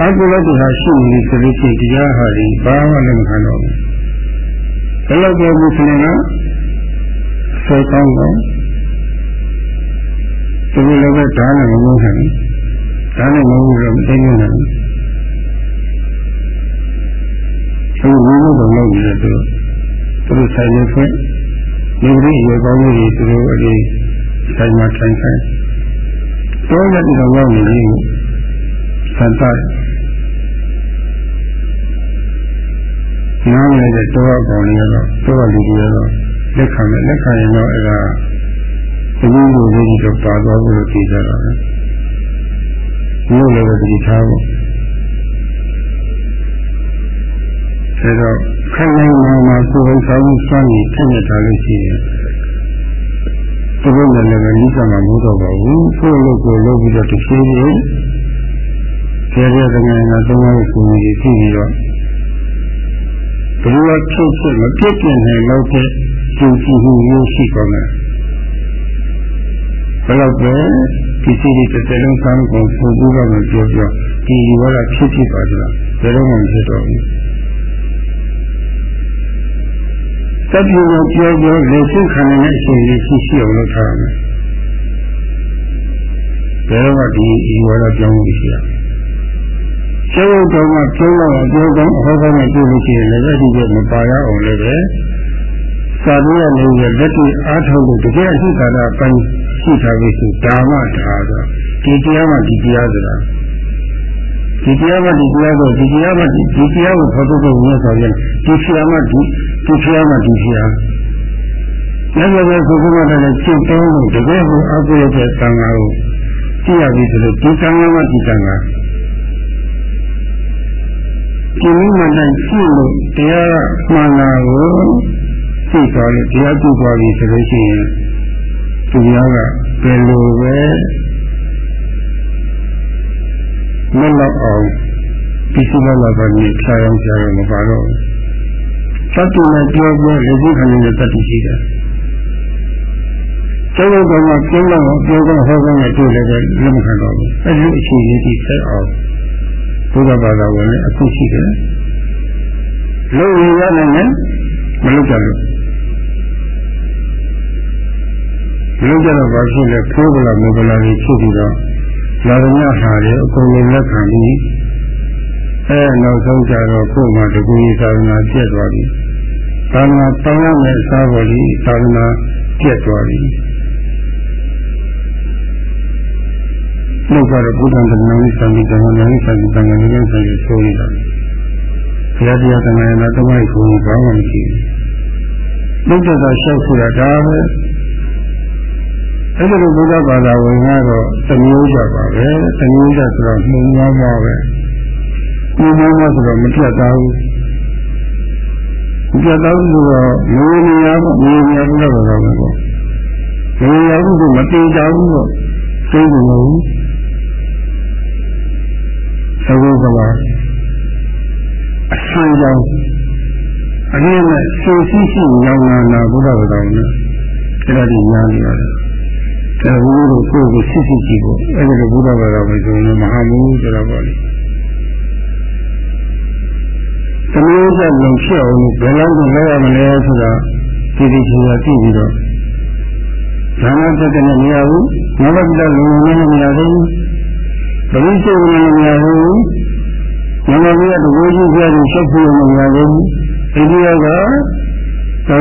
အကုလတုဟာရှိနေဆိုလို့ရှိရင်တရားဟာဒီဘာမှလည်းမခံတော့ဘူးဘယ်လိုပြောမှုခင်းကဆွဲကောင်းတော့ဒီလိုပဲဓာတ်နဲ့မမုန်းနိုင်ဓာတ်နဲ့မမုန်းတော့မသိနိုင်ဘူးသူဝိနည်းတော်လုပ်နေတယ်သူသူတို့ဆိုင်နေခွင့်ဒီလိုရေကောင်းကြီးတွေသူတို့အဒီဆိုင်မှာထိုင်ခိုင်းတော့ရတဲ့တော်ရောက်နေပြီသတ်တာ နားနေတဲ့တော့ကောင်းနေတော့တော့လူတွေတော့လက်ခံမယ်လက်ခံရင်တော့အဲ့ဒါဘုရားလိုလေးကြီးတော့ပါသွားဖို့လို့သိကြတာပဲမြို့လည်းပဲဒီထားဖို့အဲတော့ခိုင်နိုင်မှာမှာကိုယ်ဝန်ဆောင်မှုစွမ်းရည်ဖြစ်နေတာလို့ရှိရင်ဒီလိုလည်းလည်းလိကမှာမဟုတ်တော့ပါဘူးကိုယ်လို့ကိုယ်လုပ်ပြီးတော့တစ်ချိန်ချင်းကျေရတဲ့ငယ်ကသုံးရကိုယ်ကြီးဖြစ်ပြီးတော့ ဘယ်လိုချုပ်ဖြစ်မပြည့်ပြည့်နိုင်လို့တဲ့ကျူကြည့်မှုမျိုးရှိကောင်းတယ်ဘယ်တော့ပဲဒီစီဒီတစ်စလုံးဆောင်းကိုပုံပြီးတော့ပြောပြောဒီဒီဝါကဖြစ်ဖြစ်ပါကြလားဘယ်တော့မှဖြစ်တော့ဘူးသတ္တိကိုပြောပြောလေစုခံနေတဲ့အချိန်လေးရှိရှိအောင်လုပ်ထားရမယ်ဘယ်တော့မှဒီဒီဝါကပြောင်းလို့ရှိရ ကျောင်းတော်ကကျောင်းတော်ကပြောကောင်းအဟောကောင်းနဲ့ပြုလို့ရှိရင်လည်းအဲ့ဒီကမပါရအောင်လည်းပဲစာပြေရနေရလက်တွေ့အားထုတ်လို့တကယ်အရှိကာလပိုင်းရှိထားပြီဆိုဓမ္မထားဆိုဒီတရားမှဒီတရားဆိုတာဒီတရားမှဒီတရားဆိုဒီတရားမှဒီတရားကိုဖော်ထုတ်ဖို့မြတ်စွာဘုရားဒီဆရာမှဒီဒီဆရာမှဒီဆရာလည်းလည်းကိုယ်ကလည်းရှင်းတုံးလို့တကယ်ကိုအကုရတဲ့သံဃာကိုကြည့်ရပြီဆိုလို့ဒီသံဃာမှဒီသံဃာ ဒီနည်းမှတိုင်းရှိလို့တရားကမှန်တာကိုသိသွားလို့တရားကြည့်သွားပြီဆိုလို့ရှိရင်သူများကဘယ်လိုပဲမလောက်အောင်ဒီစုလာလာပါနေဖြာအောင်ဖြာအောင်မပါတော့ဘူးသတ္တုနဲ့ပြောပြောလေ့ခံနေတဲ့တတ္တိရှိတယ်ကျောင်းတော်ကကျင်းတော့ပြောကောဟောကောနဲ့တွေ့လည်းလက်မခံတော့ဘူးအဲ့ဒီအခြေအနေကြီးဆက်အောင် ဘုရားဘာသာဝင်လည်းအခုရှိတယ်လို့ရရနိုင်တယ်မလုပ်ကြလို့မလုပ်ကြတော့ဘာဖြစ်လဲဖိုးကလာမေကလာကြီးဖြစ်ပြီးတော့လာရမြဟာတွေအကုန်လုံးလက်ခံပြီးအဲနောက်ဆုံးကြတော့ကိုယ်မှတကူကြီးသာသနာပြည့်သွားပြီသာသနာတောင်းရမယ့်စားပေါ်ကြီးသာသနာပြည့်သွားပြီ လောက်ကတော့ဘုရားတဏှာနဲ့သံဃာတော်နဲ့သံဃာတော်နဲ့သံဃာတော်ဆိုရတာဘုရားတရားသံဃာနာတမိုက်ကိုဘာမှမရှိဘူးလောက်တော့ရှောက်ဆိုတာဒါပဲအဲ့ဒါလိုဘုရားဘာသာဝင်ကတော့သမျိုးကြပါပဲသမျိုးကြဆိုတော့မှုံများပါပဲမှုံများဆိုတော့မပြတ်သားဘူးမပြတ်သားဘူးဆိုတော့မျိုးနေရပေါ့မျိုးနေရဘုရားဘာသာဝင်ပေါ့မျိုးရဘူးဆိုမတေချဘူးပေါ့သိနေလို့ သဘောကပါအဆန်းကြောင့်အနည်းနဲ့စိတ်ရှိရှိရောင်းလာတာဘုရားဘာသာဝင်အဲ့ဒါဒီညာနေရတယ်အဲဘုရားတို့ကိုယ်ကိုစစ်စစ်ကြည့်ဖို့အဲဒီလိုဘုရားဘာသာဝင်ဆိုရင်မဟာမုဆိုတာပေါ့လေသမီးဆက်လုံဖြစ်အောင်ဘယ်လောက်ကိုလုပ်ရမလဲဆိုတာဒီဒီချင်းကသိပြီးတော့ဒါမှတက်တဲ့မရဘူးငါတို့ကလုံနေမရဘူး ဘယ်လိုစိတ်ဝင်မရဘူးငါတို့ကတကူကြီးပြပြီးရှုပ်ဖို့မရဘူးဒီလိုကသာ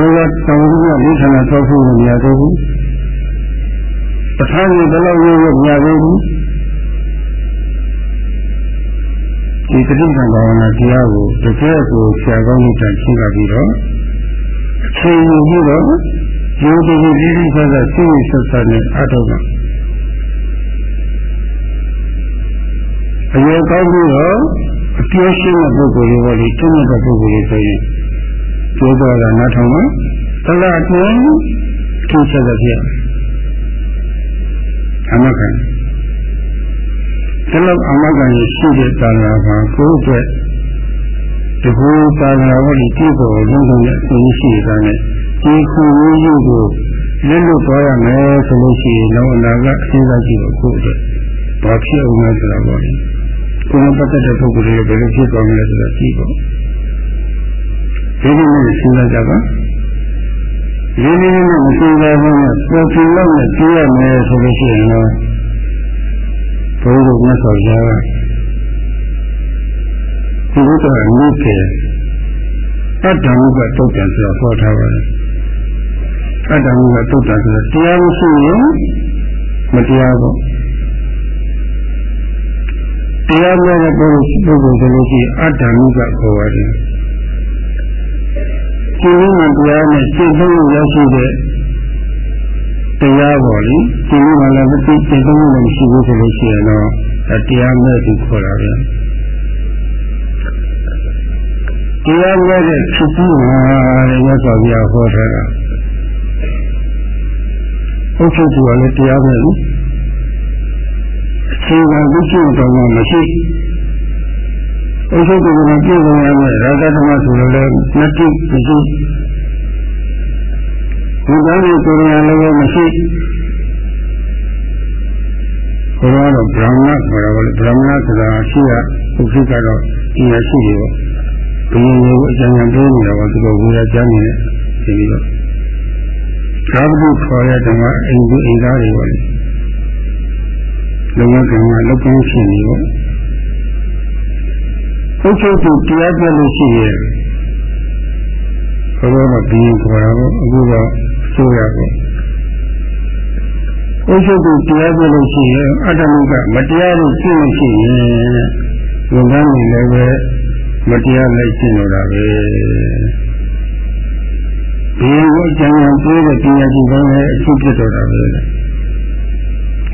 ဝကတောင်းပြီးလိခဏဆောက်ဖို့မရဘူးပဋ္ဌာန်းကြီးဘယ်လောက်ရိုးရိုးမြတ်သေးဘူးဒီတတိယဘာဝနာတရားကိုတကယ်ကိုဆရာကောင်းကြီးတန်ရှင်းလာပြီးတော့အချိန်ယူပြီးတော့ရိုးတည်တည်လေးလေးဆက်ဆက်စိတ်ဆက်ဆက်နဲ့အထောက်ပါ အရေကောင်းပြီးတော့အပြောရှင်းတဲ့ပုဂ္ဂိုလ်တွေပေါ့လေကျင့်တဲ့ပုဂ္ဂိုလ်တွေဆိုရင်ပြောတော့တာနားထောင်တော့တလားအတွင်းကျိုးဆက်တဲ့ပြအမခံဒီလောက်အမခံရှိတဲ့သာလာပါကိုယ့်အတွက်တကူသာလာဝတိတိကိုလုံးလုံးနဲ့အသိရှိတာနဲ့ဒီခုဝိယုကိုလက်လွတ်သွားရမယ်ဆိုလို့ရှိရင်တော့အနာကအသိစိတ်ကြည့်ဖို့ကိုယ့်အတွက်ဘာဖြစ်အောင်လဲဆိုတာပေါ့လေ ကိုယ်ပတ်သက်တဲ့ပုဂ္ဂိုလ်တွေဘယ်လိုဖြစ်သွားမလဲဆိုတာကြည့်ပေါ့ဒီလိုမျိုးစဉ်းစားကြပါဒီလိုမျိုးမစဉ်းစားဘဲနဲ့ပေါ်ပြလို့နဲ့ကြည့်ရမယ်ဆိုလို့ရှိရင်တော့ဘုရားမြတ်စွာဘုရားဒီလိုတော့မြစ်တယ်အတ္တမုကတုတ်တယ်ဆိုတော့ဟောထားပါတယ်အတ္တမုကတုတ်တယ်ဆိုတော့တရားမရှိရင်မတရားဘူး တရားမဲ့တဲ့ပုဂ္ဂိုလ်ပုဂ္ဂိုလ်ဆိုလို့ရှိရင်အတ္တမုကခေါ်ပါတယ်ဒီလိုမှတရားနဲ့စိတ်ဆုံးရရှိတဲ့တရားပေါ်လေဒီလိုမှလည်းမသိစိတ်ဆုံးလို့မရှိဘူးဆိုလို့ရှိရင်တော့တရားမဲ့သူခေါ်တာပဲတရားမဲ့တဲ့ဖြစ်ပြီးမှာတဲ့ရသော်ပြဟောထားတာဟုတ်ဖြစ်သူကလည်းတရားမဲ့ဘူးအ ခြေခံဝိကျင့်တော်မှမရှိအုပ်ချုပ်သူကပြည့်စုံရမယ်ရာဇသမဆိုလို့လည်းမတိမရှိဘုရားရဲ့ကိုယ်ရလည်းမရှိဘုရားတော့ဗြဟ္မဏခေါ်တာလေဗြဟ္မဏဆိုတာရှိရဥစ္စာကတော့ဒီရရှိတယ်ပေါ့ဘုရင်ကိုအကြံဉာဏ်ပေးနေတာကသူတို့ဝေရကြနေတယ်ဒီလိုတော့သာဝတိခေါ်တဲ့ဓမ္မအိမ်ကြီးအိမ်သားတွေပေါ့လေ လုံငကံကလောက်ကျင်းရှင်နေပေါ့ဟုတ်ချုပ်သူတရားပြလို့ရှိရဲ့ဘုရားကဘီရင်ခေါ်တာပေါ့အခုတော့ဆိုရပေါ့ဟုတ်ချုပ်သူတရားပြလို့ရှိရဲ့အတ္တမုကမတရားလို့ရှင်းလို့ရှိရင်ဝန်ထမ်းတွေလည်းပဲမတရားလိုက်ရှင်းလို့တာပဲဒီကိုအကျဉ်းအောင်ပြေးတဲ့တရားကြီးတိုင်းလည်းအဖြစ်ဖြစ်တော့တာပဲ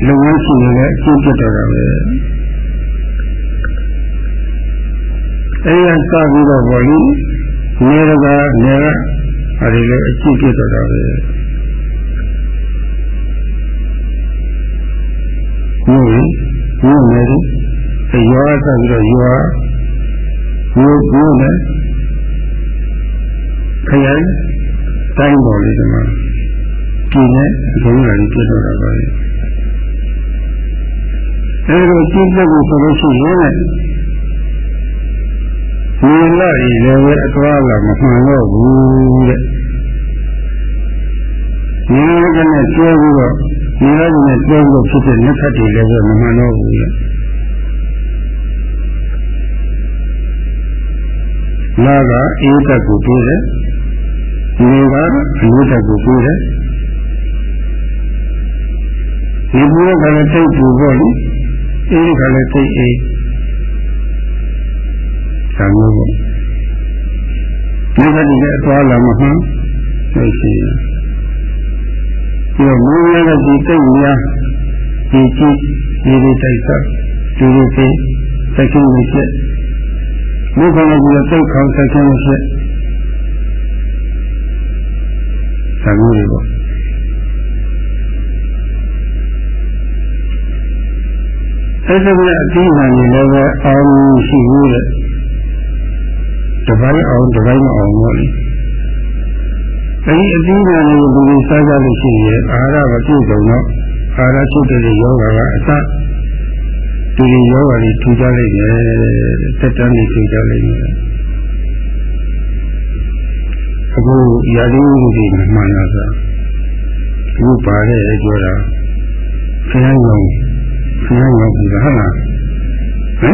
လုံဝရှိရင်လည်းအဖြစ်ဖြစ်တော့တာပဲအဲဒီကစပြီးတော့ဘောလိနေရကနေရအဲဒီလိုအဖြစ်ဖြစ်တော့တာပဲမြို့ရင်မြို့နယ်ဒီရောဆက်ပြီးတော့ရောမြို့မြို့နဲ့ခရိုင်တိုင်းပေါ်လေးဒီမှာပြည်နဲ့ဒုံးလာပြီးပြတ်တော့တာပါလေ အဲလိုကြည့်တဲ့ကိုဆိုလို့ရှိရင်လည်းဒီလာရီလည်းပဲအသွားလာမမှန်တော့ဘူးတဲ့ဒီလိုကနဲ့ကျဲပြီးတော့ဒီလိုနဲ့ကျဲပြီးတော့ဖြစ်တဲ့လက်ဖက်တွေလည်းပဲမမှန်တော့ဘူးတဲ့လာကအေးတက်ကိုပြေးတယ်ဒီကအမှုတက်ကိုပြေးတယ်ဒီဘုရားကလည်းတိတ်ပူပေါ့လေ အေးကလည်းတိတ်အေးဆံလို့ပေါ့ဒီကတိကအသွားလာမဟန်ဆိုရှိရင်ဒီတော့ဘုရားကဒီတိတ်များဒီကြည့်ဒီလိုတိုက်ဆက်ဒီလိုသိစိတ်ချင်းကိုဖြစ်ဘုရားကဒီတိတ်ခေါင်းစိတ်ချင်းကိုဖြစ်ဆံလို့ပေါ့ အဲ့ဒီကအတိအမှန်ကြီးလည်းပဲအောင်ရှိဘူးတဲ့တပိုင်းအောင်တပိုင်းမအောင်လို့လေအဲ့ဒီအတိအမှန်ကြီးကိုဒီစားကြလို့ရှိရင်အာဟာရမပြည့်စုံတော့အာဟာရချုပ်တဲ့ယောဂကအစဒီယောဂတွေထူကြလိုက်တယ်တက်တန်းနေထူကြလိုက်တယ်အခုရာသီဥတုတွေမှန်လားဆိုအခုပါတဲ့ပြောတာခရမ်းရောင် ဆင်းရဲရောက်ပြီလားဟုတ်လားဟမ်အဲ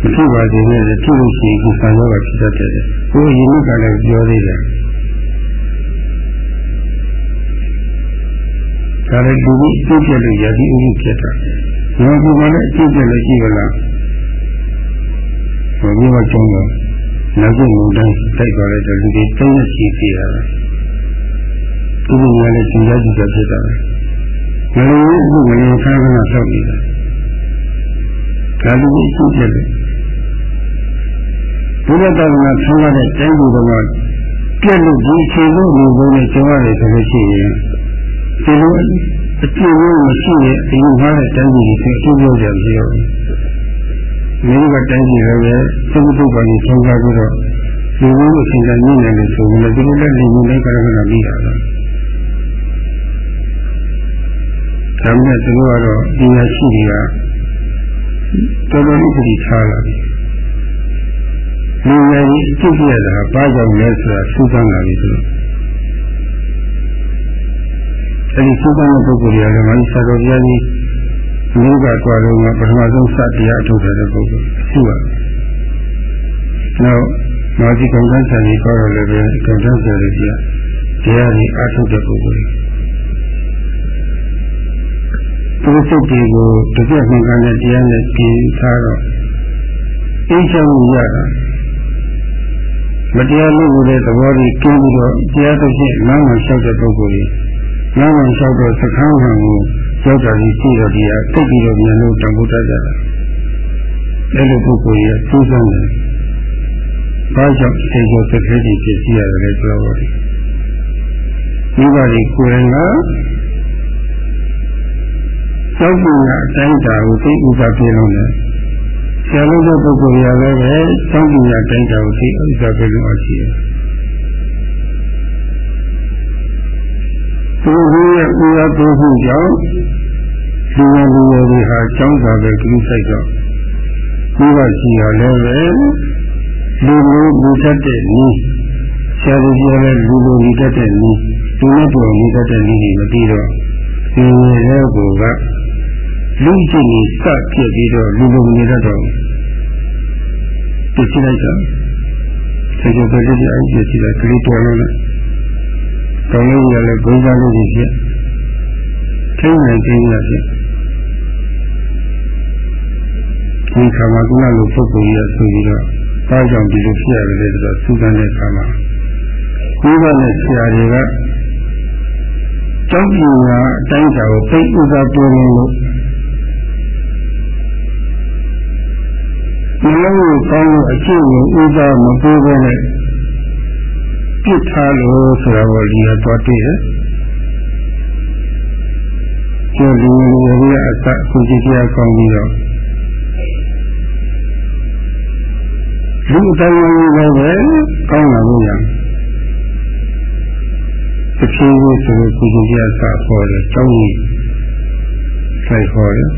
မဖြစ်ပါသေးနဲ့ဖြစ်လို့ရှိရင်ဒီဆံရောဂါဖြစ်တတ်တယ်ကိုယ်ရင်းနှီးကလည်းပြောသေးတယ်ဒါလည်းဒီလိုအကျိုးပြလို့ရသည်အမှုဖြစ်တာ။ငါကလည်းအကျိုးပြလို့ရှိရလား။ဘုရားကျောင်းကနောက်ကျမှုတိုင်းတိုက်သွားတဲ့လူတွေတုံးရရှိသေးတာ။ဒီလိုများလည်းသင်ကြားကြည့်တာဖြစ်တာပဲ။ မလို့အခုမလို့ခါခဏဆောက်နေတာဒါလူကြီးရှိတယ်ဘုရားတော်ကဆောင်းရတဲ့တိုင်းပြည်တော်မှာပြည့်လို့ဒီအချိန်လုံးလူကုန်နဲ့ကျင်ရတယ်ဆိုလို့ရှိရင်ဒီလိုအပြည့်အဝမရှိတဲ့အယူမှားတဲ့တိုင်းပြည်တွေအထူးပြောကြပြီးတော့မိမိကတိုင်းပြည်လည်းပဲသုဘုဒ္ဓဘာကြီးဆုံးကားပြီးတော့လူကုန်ကိုသင်္ကန်းညှိနေတယ်ဆိုရင်လည်းဒီလိုလည်းလူကုန်လည်းကရကနာပြီးတာပဲ ဒါမဲ့သူတို့ကတော့ဒီရရှိတွေကတော်တော်လေးပြည်ထားလာပြီလူငယ်ကြီးအကျင့်ပြရတာဘာကြောင့်လဲဆိုတာစူးစမ်းလာပြီဆိုတော့အဲဒီစူးစမ်းတဲ့ပုဂ္ဂိုလ်တွေကလည်းမင်းစာတော်ကြီးကြီးလူကကြွားလို့ကပထမဆုံးစတရားအထုတ်တဲ့ပုဂ္ဂိုလ်ရှိပါနောက်မာဇီကောင်တန်းဆန်ကြီးခေါ်တော့လည်းပဲကောင်တန်းဆန်ကြီးကတရားကြီးအထုတ်တဲ့ပုဂ္ဂိုလ် သူစိတ်တွေကိုတပြည့်မှန်ကန်တဲ့တရားနဲ့ပြင်ထားတော့အေးချမ်းမှုရတာမတရားလုပ်တဲ့သဘောကြီးကျင်းပြီးတော့တရားသဖြင့်လမ်းမှာလျှောက်တဲ့ပုဂ္ဂိုလ်ကြီးလမ်းမှာလျှောက်တော့စခန်းခံကိုရောက်တာကြီးရှိတော့ဒီဟာသိပြီးတော့မြန်လို့တန်ဖိုးတတ်ကြတာအဲ့လိုပုဂ္ဂိုလ်ကြီးစူးစမ်းတယ်ဘာကြောင့်စိတ်ကိုစက်ခဲကြီးဖြစ်စီရတယ်လဲပြောပါဦးဒီပါဒီကိုယ်က ကျောင်းပညာအတိုင်းတာကိုသိဥပပြေလုံးတယ်ဆရာလုပ်တဲ့ပုဂ္ဂိုလ်ရလည်းပဲကျောင်းပညာတိုင်းတာကိုသိဥပပြေလုံးအောင်ရှိတယ်သူတို့ရဲ့ဥရပုမှုကြောင့်လူငယ်လူငယ်တွေဟာကျောင်းစာပဲကြည့်ဆိုင်တော့ဒီကရှိရလည်းပဲလူလူလူတတ်တဲ့နည်းဆရာကြီးလည်းလူလူလူတတ်တဲ့နည်းလူနဲ့တူလူတတ်တဲ့နည်းတွေမပြီးတော့ဒီရဲ့ကိုက လူကျင့်ကြီးစဖြစ်ပြီးတော့လူလူနေတတ်တော့သိချလိုက်တော့ဆေကျပဲဒီအကြီးကြီးကလေးတော်လို့တောင်းလို့ရလဲဘုရားလေးကြီးဖြစ်ထိနိုင်ခြင်းရဖြစ်ဒီခါမှာကုလလိုပုဂ္ဂိုလ်ရဆိုပြီးတော့ဘာကြောင့်ဒီလိုဖြစ်ရလဲဆိုတော့သုခတဲ့ခါမှာဒီကနဲ့ဆရာတွေကကျောင်းပညာအတိုင်းစာကိုသိဥစားပြောနေလို့ ဒီလိုကိုကောင်းလို့အကျင့်ကိုဥစားမပိုးဘဲနဲ့ပြစ်ထားလို့ဆိုတာကိုဒီကတော့တွေ့တယ်ကျလူလူတွေအစအခုကြည့်ကြကောင်းပြီးတော့လူတိုင်းလည်းပဲကောင်းလာလို့ရတဖြည်းဖြည်းဆိုလို့ကုသကြစခေါ်တယ်ကျောင်းကြီးဆိုင်ခေါ်တယ်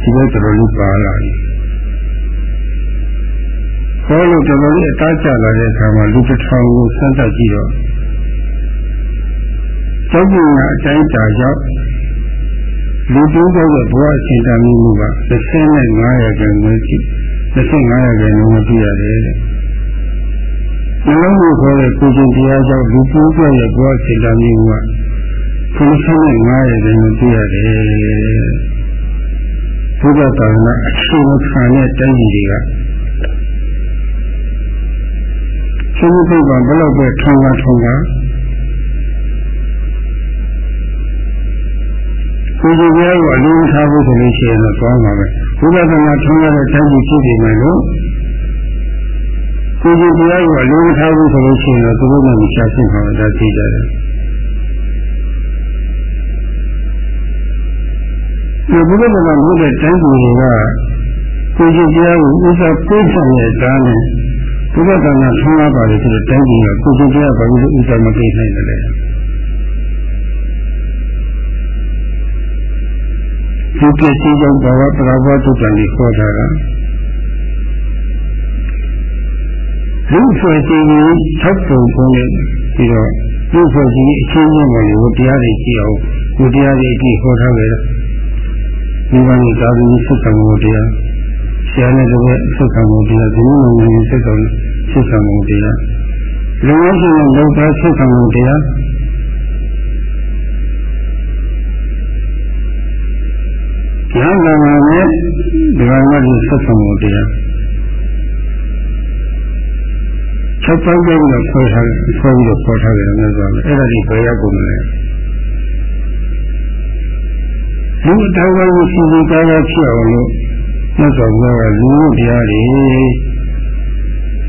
ဒီလိုတော်တော်လေးပါလာပြီ ခေါ်လို့တော်တော်လေးအသားကျလာတဲ့အခါမှာလူတစ်ထောင်ကိုစမ်းသပ်ကြည့်တော့ကျောင်းကြီးကအတိုင်းတာရောက်လူတူးတဲ့ဘဝအချိန်တန်မှုက35ရာခိုင်နှုန်းရှိ25ရာခိုင်နှုန်းမပြရတယ်တဲ့။နှလုံးကိုခေါ်တဲ့ကိုရှင်တရားကြောင့်လူတူးတဲ့ရဲ့ဘဝအချိန်တန်မှုက95ရာခိုင်နှုန်းပြရတယ်။ဘုရားသာသနာအချိန်ခံတဲ့တိုင်းပြည်တွေက ရှင်ဘုရားဘယ်လောက်ပဲထုံးတာထုံးတာကိုယ်ကြီးများကိုအလုံးထားဖို့ဆိုလို့ရှိရင်တော့သွားမှာပဲဘုရားသနာထုံးရတဲ့တိုင်းပြည်ဖြစ်နေမယ်လို့ကိုယ်ကြီးတရားကိုအလုံးထားဖို့ဆိုလို့ရှိရင်တော့သူတို့ကမရှာဖြစ်မှာဒါသိကြတယ်ဒီဘုရားသနာဘုရားတိုင်းပြည်တွေကကိုယ်ကြီးတရားကိုဥစ္စာပြေးချင်တဲ့ သားနဲ့ဘုရားသနာထုံးရပါတယ်ဆိုတဲ့တိုင်းပြည်ကကိုယ်ကြီးတရားဘာလို့ဥစ္စာမပြေးနိုင်တယ်လဲဒီပစ္စည်းကြောင့်ဘာဝပရဘောတုတ္တန်ကိုခေါ်တာကလူဖွဲ့စည်းကြီး၆ပုံပုံနဲ့ပြီးတော့လူဖွဲ့စည်းအချင်းချင်းပေါ်ကိုတရားတွေကြည့်အောင်ကိုတရားတွေကြည့်ဟောထားကြတယ်ဒီကနေ့သာသနာ့ဆက်ဆံမှုတရားဆရာနဲ့တပည့်ဆက်ဆံမှုတရားဒီလိုမျိုးဆက်ဆံ ဆက်ဆံမှုတရားလူဝရှိတဲ့လောကဆက်ဆံမှုတရားဉာဏ်ကံနဲ့ဒီကံကဆက်ဆံမှုတရားချက်ပေါင်းပြီးတော့ဆွဲထားဆွဲပြီးတော့ပေါ်ထားတယ်လို့ဆိုတယ်အဲ့ဒါဒီဘယ်ရောက်ကုန်လဲလူအတိုင်းဝိုင်းစီစီကားကားဖြစ်အောင်လို့မြတ်စွာဘုရားကလူ့တရားတွေ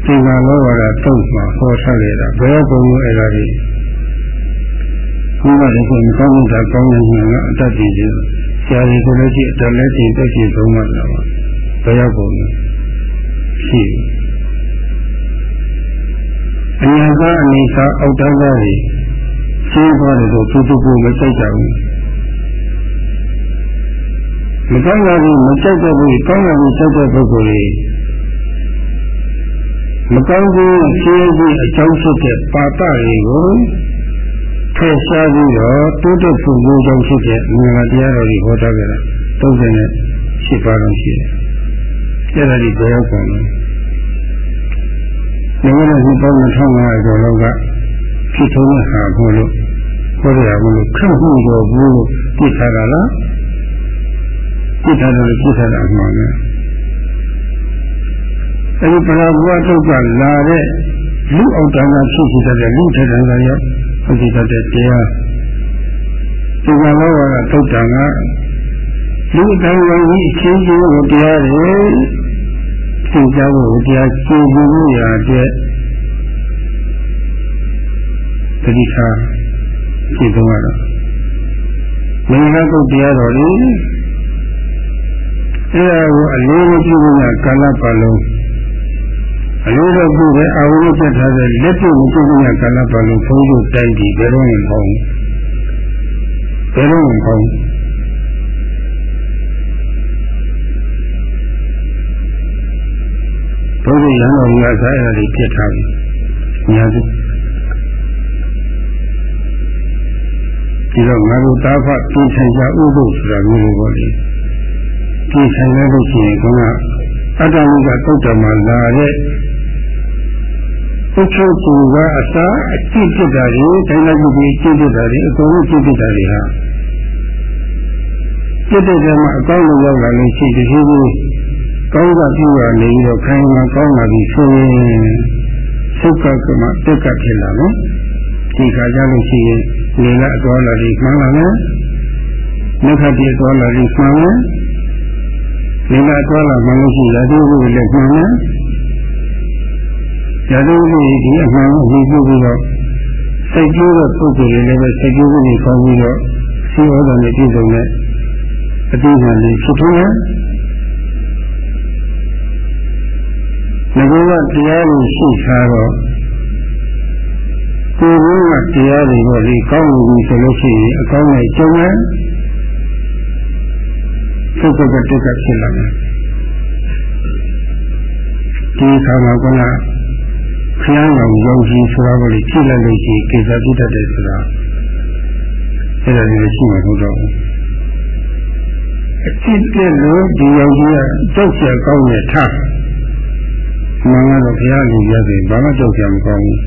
သင်္ကာလောဝါဒတုတ်မှာဟောထားခဲ့တာဘယ်ဘုံမျိုးအဲ့ဒါတွေဘုရားလည်းကိုမကောင်းတာကောင်းနေရင်ကအတတ်တည်တယ်ဆရာကြီးဆိုလို့ရှိရင်အတလည်းတင်တက်ရှိဆုံးမှလာပါဘယ်ဘုံမျိုးရှိအညာကအနေသာအောက်တန်းသားတွေရှင်းသွားတယ်လို့သူတို့ကမစိတ်ကြဘူးမကောင်းတာကိုမစိတ်တဲ့ဘူးကောင်းတာကိုစိတ်တဲ့ပုဂ္ဂိုလ်တွေ မကောင်းခြင်းရှင်းခြင်းအကြောင်းဖြစ်တဲ့ပါတတွေကိုဖယ်ရှားပြီးတော့တိုးတက်ဖို့ကြောင့်ဖြစ်တဲ့မြင်လာတရားတော်တွေဟောထားကြတာ30နဲ့8ပါးလုံးရှိတယ်။အဲ့ဒါဒီဘယ်ရောက်ကုန်လဲ။ဒီလိုမျိုးပေါင်း2500ကျော်လောက်ကဖြစ်ထုံးတဲ့ဟာကိုလို့ခေါ်ရအောင်လို့ခန့်မှုတော်ဘူးလို့ပြထားတာလား။ပြထားတယ်ပြထားတာမှန်တယ်။ အဲဒီပရာဘုရားတုတ်ကလာတဲ့လူအောင်တန်ကဖြစ်ဖြစ်တဲ့လူထက်တန်ကရောက်ဖြစ်ဖြစ်တဲ့တရားဒီကလောကတုတ်တန်ကလူတိုင်းဝင်ကြီးအချင်းချင်းကိုတရားတယ်သင်ကြားဖို့တရားကျင့်ကြလို့ရတဲ့တတိထားကြည့်တော့တော့မင်္ဂလာကုတ်တရားတော်လေအဲဒါကိုအလေးမပြုဘူးကကာလပတ်လုံး အလိုတော်ပြုတဲ့အာဝိရပြထားတဲ့လက်ပြုမပြုဘူးကကာလပတ်လုံးဘုန်းကြီးတိုင်းပြီးဘယ်တော့မှမပေါ့ဘယ်တော့မှမပေါ့ဘုရားရဟန်းတော်ကြီးကစားရတာပြစ်ထားပြီညာစုဒီတော့ငါတို့တာဖပြင်ဆိုင်ကြဥပုဆိုတာမျိုးလိုပေါ့လေပြင်ဆိုင်ရလို့ရှိရင်ကအတ္တဝိကသုတ်တမှာလာတဲ့ ပုချုပ်သူကအစာအကျင့်ဖြစ်တာတွေတိုင်းလိုက်ပြီးအကျင့်ဖြစ်တာတွေအကုန်လုံးကျင့်ဖြစ်တာတွေဟာจิตတဲ့မှာအကောင်းလို့ရောက်လာလို့ရှိတည်းကြီးကောင်းကပြုရနေပြီးတော့ခိုင်းမှကောင်းလာပြီဆိုရင်သုခကမှတက်ကဖြစ်လာနော်ဒီခါကျလို့ရှိရင်လေလာအတော်လာပြီးမှန်းလာမယ်မြတ်ခတိအတော်လာပြီးမှန်းမယ်လေလာအတော်လာမှလို့ရှိရသေးဘူးလည်းမှန်းမယ် ရသေးဘူးဒီအမှန်ကိုပြီးပြီးတော့စိတ်ကြိုးတဲ့ပုဂ္ဂိုလ်တွေလည်းပဲစိတ်ကြိုးကနေခေါင်းပြီးတော့စီဟောတာနဲ့ပြည့်စုံတဲ့အတိအကျလေးဖြစ်ထွန်းရငါကတရားကိုရှိထားတော့ကိုယ်ကတရားတွေကိုလေကောင်းလို့ဆိုလို့ရှိရင်အကောင်းနဲ့ကျုံတယ်သုခကတုကဖြစ်လာတယ်ဒီခါမှာက ဘုရားတော်ယုံကြည်ဆိုတာကိုလေကြည့်လိုက်လို့ရှိရင်ကိစ္စပြတတ်တယ်ဆိုတာအဲ့ဒါလေးရှိမှာမဟုတ်တော့ဘူးအစ်စ်တဲ့လို့ဒီယုံကြည်ကကြောက်ကြကောင်းတဲ့ထားမှန်ကတော့ဘုရားလူရစေဘာမှကြောက်ကြမကောင်းဘူး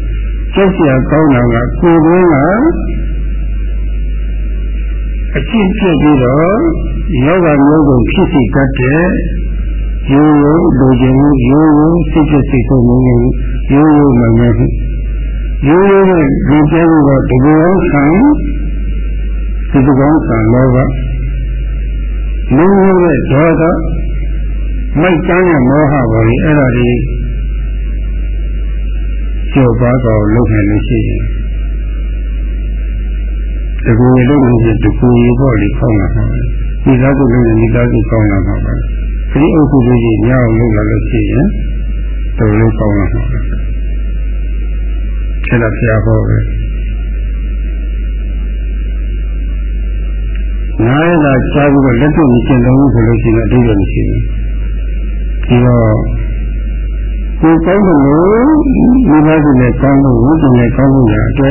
ကြောက်ကြကောင်းတာကကိုယ်ကကအကျင့်ပြည့်ပြီးတော့ယောဂမျိုးစုံဖြစ်စီတတ်တဲ့ ရိုးရိုးလူချင်းမှုရိုးရိုးစိတ်ဖြစ်စိတ်ဆုံးမှုရိုးရိုးမှမဟုတ်ရိုးရိုးနဲ့ဒီကျဲတော့တကယ်ဆံဒီတကောင်းဆံလောကလူမျိုးရဲ့ဒေါသမိုက်တန်းရဲ့မောဟပေါ်ကြီးအဲ့ဒါဒီကျော်ပါတော့လုပ်နေလို့ရှိရင်တကူရေလုပ်နေတကူရေပေါ့လေကောင်းလာပါမယ်ဒီသားစုလုပ်နေဒီသားစုကောင်းလာပါမယ် ဒီအုပ်စုကြီးညောင်းလုပ်လာလို့ရှိရင်တော်လေးကောင်းလာပါမယ်ဆက်လက်ဖျားဖို့ပဲနားရတာကြားပြီးတော့လက်တွေ့မကျင့်သုံးဘူးဆိုလို့ရှိရင်အတိအကျမရှိဘူးဒီတော့ကိုယ်ကောင်းတယ်လို့မိဘစုနဲ့ကောင်းလို့ဝိသုနဲ့ကောင်းလို့ရအတွ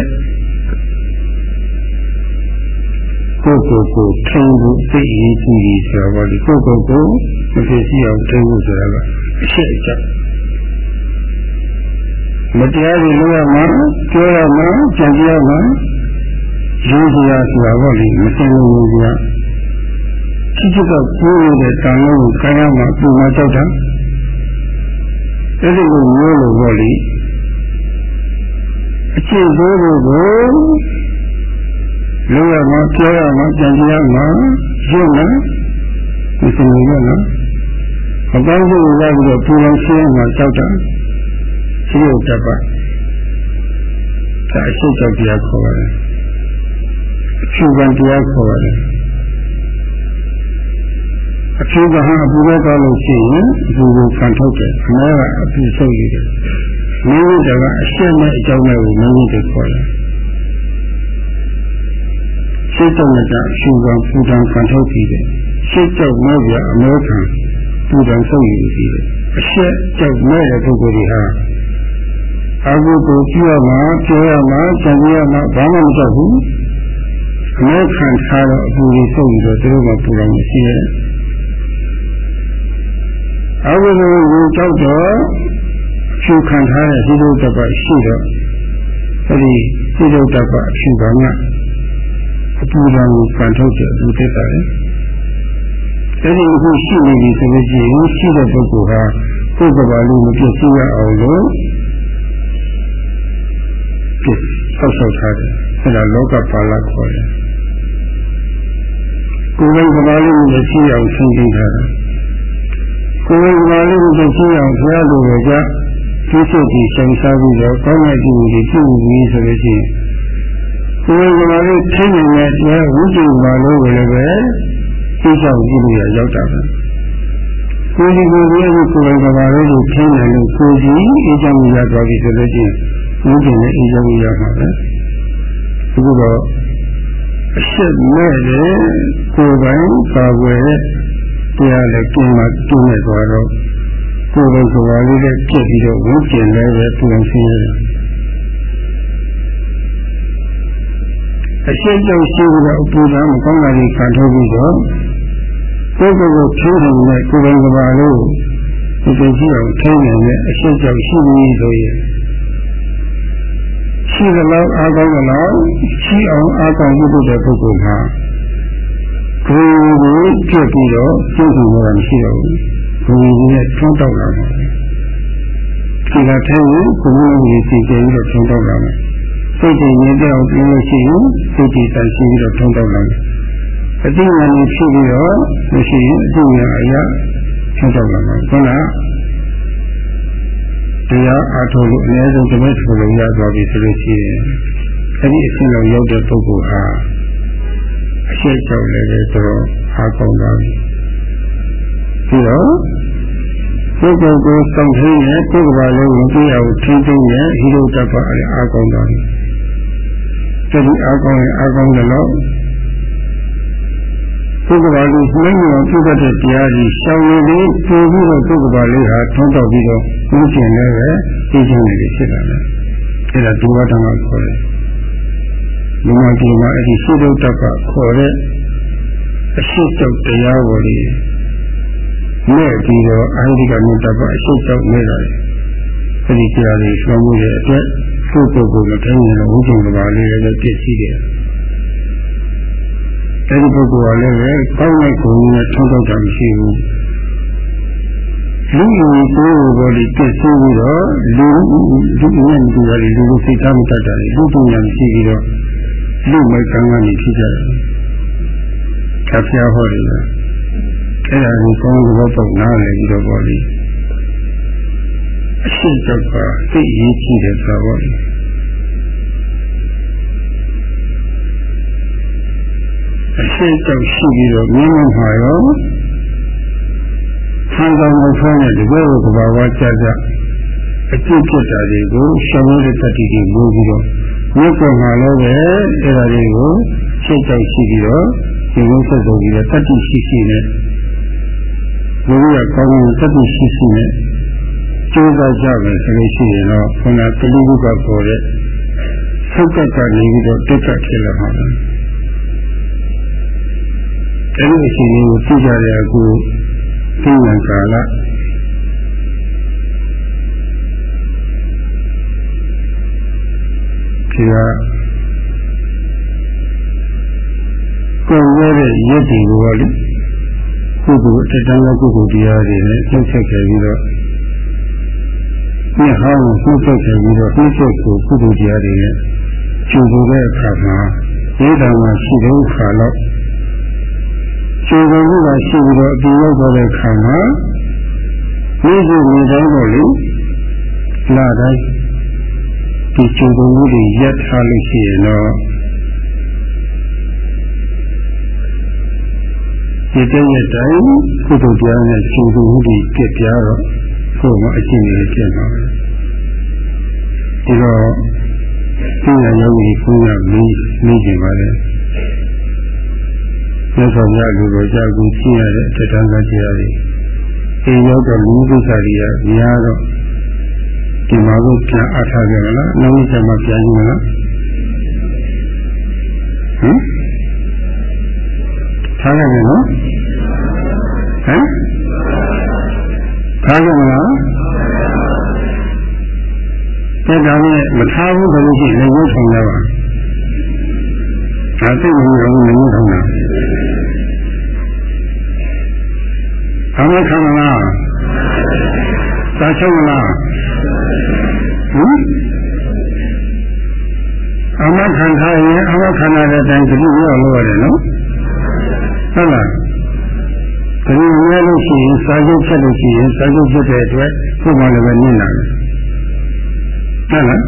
က်ကိုယ်ကိုယ်ကိုထိန်းဖို့သိအရေးကြီးပြီဆိုတော့ဒီကိုယ်ကိုယ်ကိုမဖြစ်စီအောင်ထိန်းဖို့ဆိုတာကအချက်အချက်မတရားတွေလုပ်ရမှာပြောရမှာကြံပြရမှာရိုးစရာဆိုတာပေါ့လေမသိလို့ရိုးစရာချစ်ချစ်ကကိုယ်ရတဲ့တန်လို့ခံရမှာပုံမှန်ကြောက်တာအဲ့ဒီလိုမျိုးလို့ပေါ့လေအကျင့်ဆိုးတွေကို လုံးရမှာပြောရမှာကြံပြရမှာရွတ်နော်ဒီစနေရွတ်နော်အပန်းစုကိုလိုက်ပြီးတော့ပူလောင်ရှင်းမှကြောက်တာရှိရုပ်တပတ်ဒါအရှိတ်ကြောက်တရားခေါ်ပါတယ်အဖြူကံတရားခေါ်ပါတယ်အဖြူကဟာအပူပဲကောင်းလို့ရှိရင်အပူကိုခံထုတ်တယ်အမဲကအပူဆုပ်နေတယ်မင်းတို့ကအရှက်နဲ့အကြောင်းနဲ့ကိုမင်းတို့ခေါ်တယ် စိတ်တော့ကအဖြူကံပူတံခံထုတ်ပြီးတယ်စိတ်ကြောက်မဲ့ပြအမဲခံပူတံဆုပ်နေပြီးတယ်အရှက်ကြောက်မဲ့တဲ့ပုဂ္ဂိုလ်တွေဟာအဘုကိုကြည့်ရမှာပြောရမှာကြံရမှာဘာမှမကြောက်ဘူးအမဲခံထားတော့အပူကြီးဆုပ်ပြီးတော့သူတို့ကပူတော်မရှိရဲ့အဘုကိုကိုကြောက်တော့ဖြူခံထားတဲ့ဒီလိုတပတ်ရှိတော့အဲဒီဒီလိုတပတ်အဖြူကောင်က အပူတော်ကိုကန်ထုတ်တဲ့အပူတက်တာလေအဲဒီအခုရှိနေပြီဆိုလို့ရှိရင်ရှိတဲ့ပုဂ္ဂိုလ်ဟာကိုယ်ကဘာလို့မပြည့်စုံရအောင်လို့ပြည့်ဆောက်ဆောက်ထားတယ်အဲဒါလောကပါဠိခေါ်တယ်ကိုယ်ကဘာလို့မပြည့်အောင်ဆင်းပြီးထားတာကိုယ်ကဘာလို့မပြည့်အောင်ဘုရားလိုပဲကြသိစိတ်ကြီးဆောင်စားပြီးတော့ကောင်းတဲ့ကြည့်မှုတွေပြုပြီးဆိုလို့ရှိရင် ကိုယ်ကဘာလို့ထင်းနေတဲ့တရားဝိကျင်ပါလို့လည်းပဲသိချောက်ကြည့်လို့ရောက်တာပဲကိုယ်ဒီကိုယ်ရဲ့ကိုယ်ကဘာလို့ထင်းနေလို့ကိုယ်ကြီးအေးချမ်းရသွားပြီဆိုလို့ရှိရင်ဝိကျင်နဲ့အေးချမ်းရမှာပဲအခုတော့အရှက်မဲ့တဲ့ကိုယ်ပိုင်ပါွယ်တရားလည်းကျင်းမှကျင်းနေသွားတော့ကိုယ်လုံးစကားလေးနဲ့ပြည့်ပြီးတော့ဝိကျင်လည်းပဲပူအောင်ဆင်းရတယ် အရှင်းကြောင့်ရှိပြီးတော့အပူဓာတ်မကောင်းတာတွေခံထုတ်ပြီးတော့ကိုယ်ကိုယ်ကိုဖြိုးနေတဲ့ကိုယ်ပိုင်ကဘာလို့ဒီလိုကြည့်အောင်ထိနေတဲ့အရှင်းကြောင့်ရှိပြီးဆိုရင်ရှိသလောက်အားကောင်းသလောက်ရှိအောင်အားကောင်းမှုတဲ့ပုဂ္ဂိုလ်ဟာကိုယ်ကိုပြည့်ပြီးတော့ကျင့်ဆောင်ရတာမရှိတော့ဘူးဘုရားကြီးနဲ့ထုံးတောက်လာတယ်ဒီကထဲကိုဘုရားကြီးစီကြပြီးတော့ထုံးတောက်လာတယ် စိတ်တည်ငြိမ်တဲ့အောင်ပြုလို့ရှိရင်စိတ်တည်တန်ရှင်းပြီးတော့ထုံးတောက်လာတယ်အတိအမှန်ဖြစ်ပြီးတော့မရှိရင်အတိအမှန်အရာထုံးတောက်လာမှာဟုတ်လားတရားအားထုတ်လို့အနည်းဆုံးတစ်မိတ်ဆိုလို့ရသွားပြီဆိုလို့ရှိရင်အဲဒီအဆင့်လောက်ရောက်တဲ့ပုဂ္ဂိုလ်ဟာအရှိတ်ကြောင့်လည်းပဲတော့အားကောင်းသွားပြီပြီးတော့ပုဂ္ဂိုလ်ကိုစောင့်ထင်းရဲ့ကိုယ်ကဘာလုံးကိုသိအောင်ထင်းထင်းရဲ့ဟိရုတ္တပအားကောင်းသွားပြီ တတိအားကောင်းရင်အားကောင်းတယ်လို့ပုဂ္ဂိုလ်ပါလေးနှိမ့်အောင်ပြုတ်တဲ့တရားကြီးရှောင်ရည်လေးပို့ပြီးတော့ပုဂ္ဂိုလ်ပါလေးဟာထုံးတော့ပြီးတော့ဉာဏ်ကျင်လည်းပဲသိချင်းနေဖြစ်လာတယ်အဲဒါဒုဝတ္တမှာခေါ်တယ်ဒီမှာဒီမှာအဲ့ဒီရှိတုတ္တကခေါ်တဲ့အရှိတုတ်တရားပေါ်လေးနဲ့ပြီးတော့အာဟိကမြတ်တပအရှိတုတ်နေတာလေအဲ့ဒီတရားလေးဆွေးမှုရဲ့အတွက် ကိုယ်ကိုယ်ကိုမထိုင်ရင်ဝိဇ္ဇာပါလေးလည်းပြည့်စည်တယ်အဲဒီပုဂ္ဂိုလ်ကလည်းပဲကောင်းတဲ့ကိုယ်နဲ့ထုံးတော့တာမရှိဘူးလူကြီးကိုယ်ကိုယ်ဒီပြည့်စည်ပြီးတော့လူလူနဲ့လူရည်လူကိုစိတ်ထားမတတ်တာလေလူတူညာမရှိပြီးတော့လူမိုက်ကံကနေဖြစ်ကြတယ်။ဖြားဟောတယ်အဲ့ဒါကိုကောင်းတဲ့ဘောပေါက်နားလည်ပြီးတော့ပေါ့လေ အရှိတ်တော့ကသိရေးကြည့်တယ်ဆိုတော့အရှိတ်တော့ရှိပြီးတော့မြင်မှမှာရောဆံကောင်းကိုဖုံးတဲ့ဒီဘက်ကဘာဝကြကြအကျင့်ဖြစ်တာတွေကိုရှောင်ရတဲ့တတိတွေမိုးပြီးတော့မြတ်ကမှာလည်းပဲအဲ့ဒါတွေကိုရှင်းကြောက်ရှိပြီးတော့ဒီလိုဆက်ဆုံးပြီးတော့တတိရှိရှိနဲ့ဘုရားကောင်းတဲ့တတိရှိရှိနဲ့ ကျိုးစားကြမယ်ဆိုလို့ရှိရင်တော့ခန္ဓာကလေးကပေါ်တဲ့ဆုတ်ကပ်ကနေပြီးတော့တက်ကဖြစ်လာမှာပဲအဲ့ဒီအချိန်လေးကိုသိကြတဲ့အခုသိဉာဏ်ကာလဒီကကိုယ်ရဲ့ရည်တည်ကိုလေကုသိုလ်အတ္တကကုသိုလ်တရားတွေနဲ့နှုတ်ဆက်ခဲ့ပြီးတော့ ဒီဟောင်းနှုတ်ဆက်ခဲ့ပြီးတော့နှုတ်ဆက်ကိုကုသိုလ်တရားတွေနဲ့ကျူဆိုတဲ့အခါမှာဒီတံမှာရှိတဲ့ခါတော့ကျိုးကုန်မှုကရှိပြီးတော့အပြင်ရောက်သွားတဲ့ခါမှာနေ့စဉ်နေ့တိုင်းတော့လေလာတိုင်းဒီကျိုးကုန်မှုတွေရပ်ထားလို့ရှိရင်တော့ဒီတည်းရဲ့တိုင်းကုသိုလ်တရားနဲ့ကျိုးကုန်မှုတွေပြည့်ပြားတော့ ကိုယ်ကအကျင့်တွေဖြစ်သွားတယ်ဒီတော့သိရယောဂီဘုရားမင်းမိကြပါလေမြတ်စွာဘုရားလူတော်ကြာကူကြည့်ရတဲ့တဏ္ဍာတရားတွေအိမ်ရောက်တော့လူကိစ္စတွေကများတော့ဒီမှာကိုပြန်အထားကြမလားနောက်နေ့ကျမှပြန်ယူမလားဟမ်ထားရမယ်နော် ထားရမလားတဲ့ဒါနဲ့မထားဘူးဆိုလို့ရှိရင်လည်းရုပ်ဆောင်ရပါဒါသိနေရောလည်းရုပ်ဆောင်တာဘာမှခံမလားသာချုပ်မလားဟမ်အမခံထားရင်အမခံရတဲ့အတိုင်းတတိယလို့ရတယ်နော်ဟုတ်လား တတိယများလို့ရှိရင်စာချုပ်ဖြတ်လို့ရှိရင်စာချုပ်ဖြတ်တဲ့အတွက်ခုမှလည်းပဲနင့်လာတယ်ဟုတ်လား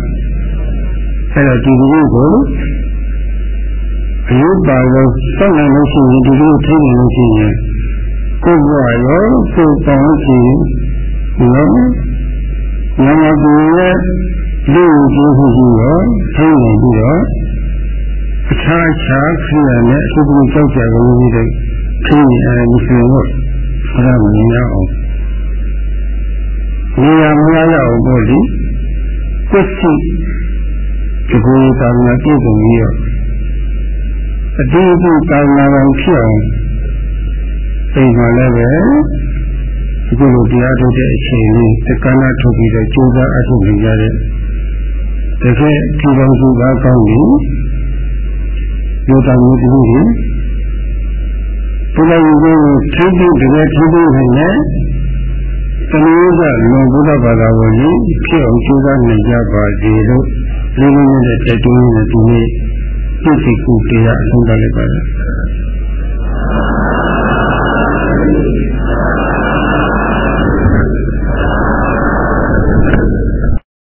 အဲ့တော့ဒီလိုကိုအယုပါလို့စောင့်နိုင်လို့ရှိရင်ဒီလိုထိနေလို့ရှိရင်ကိုယ်ကရောကိုယ်ပေါင်းရှိနော်ညမကူရဲ့လူကြီးဟုကြီးရောထိနေပြီးတော့အခြားအခြားခရီးရနဲ့အစုပ်ကြောက်ကြကုန်ပြီးတဲ့ ခရီးအဲမရှိဘူးဆရာမင်းရအောင်နေရာမရရအောင်ပေါ့လေကိုယ်စီဒီကိုယ်သာနာပြည့်စုံပြီးတော့အတိအကျသာနာတော်ဖြစ်အောင်အိမ်မှာလည်းပဲဒီလိုတရားထုတ်တဲ့အချိန်လေးတက္ကနာထုတ်ပြီးတော့ကြိုးစားအထုတ်နေကြတဲ့တကယ်ဒီတော်စုကကောင်းပြီယောတာမျိုးတူကြီး ဒီလိုကိုသိသိတကယ်သိသိနိုင်တယ်တမျိုးကလွန်ဘုရားဘာသာဝင်ကြီးဖြစ်အောင်ကြိုးစားနေကြပါစေလို့လေးလေးနဲ့တိုက်တွန်းနေဒီနေ့သိသိကိုတရားအဆုံးသတ်လိုက်ပါတယ်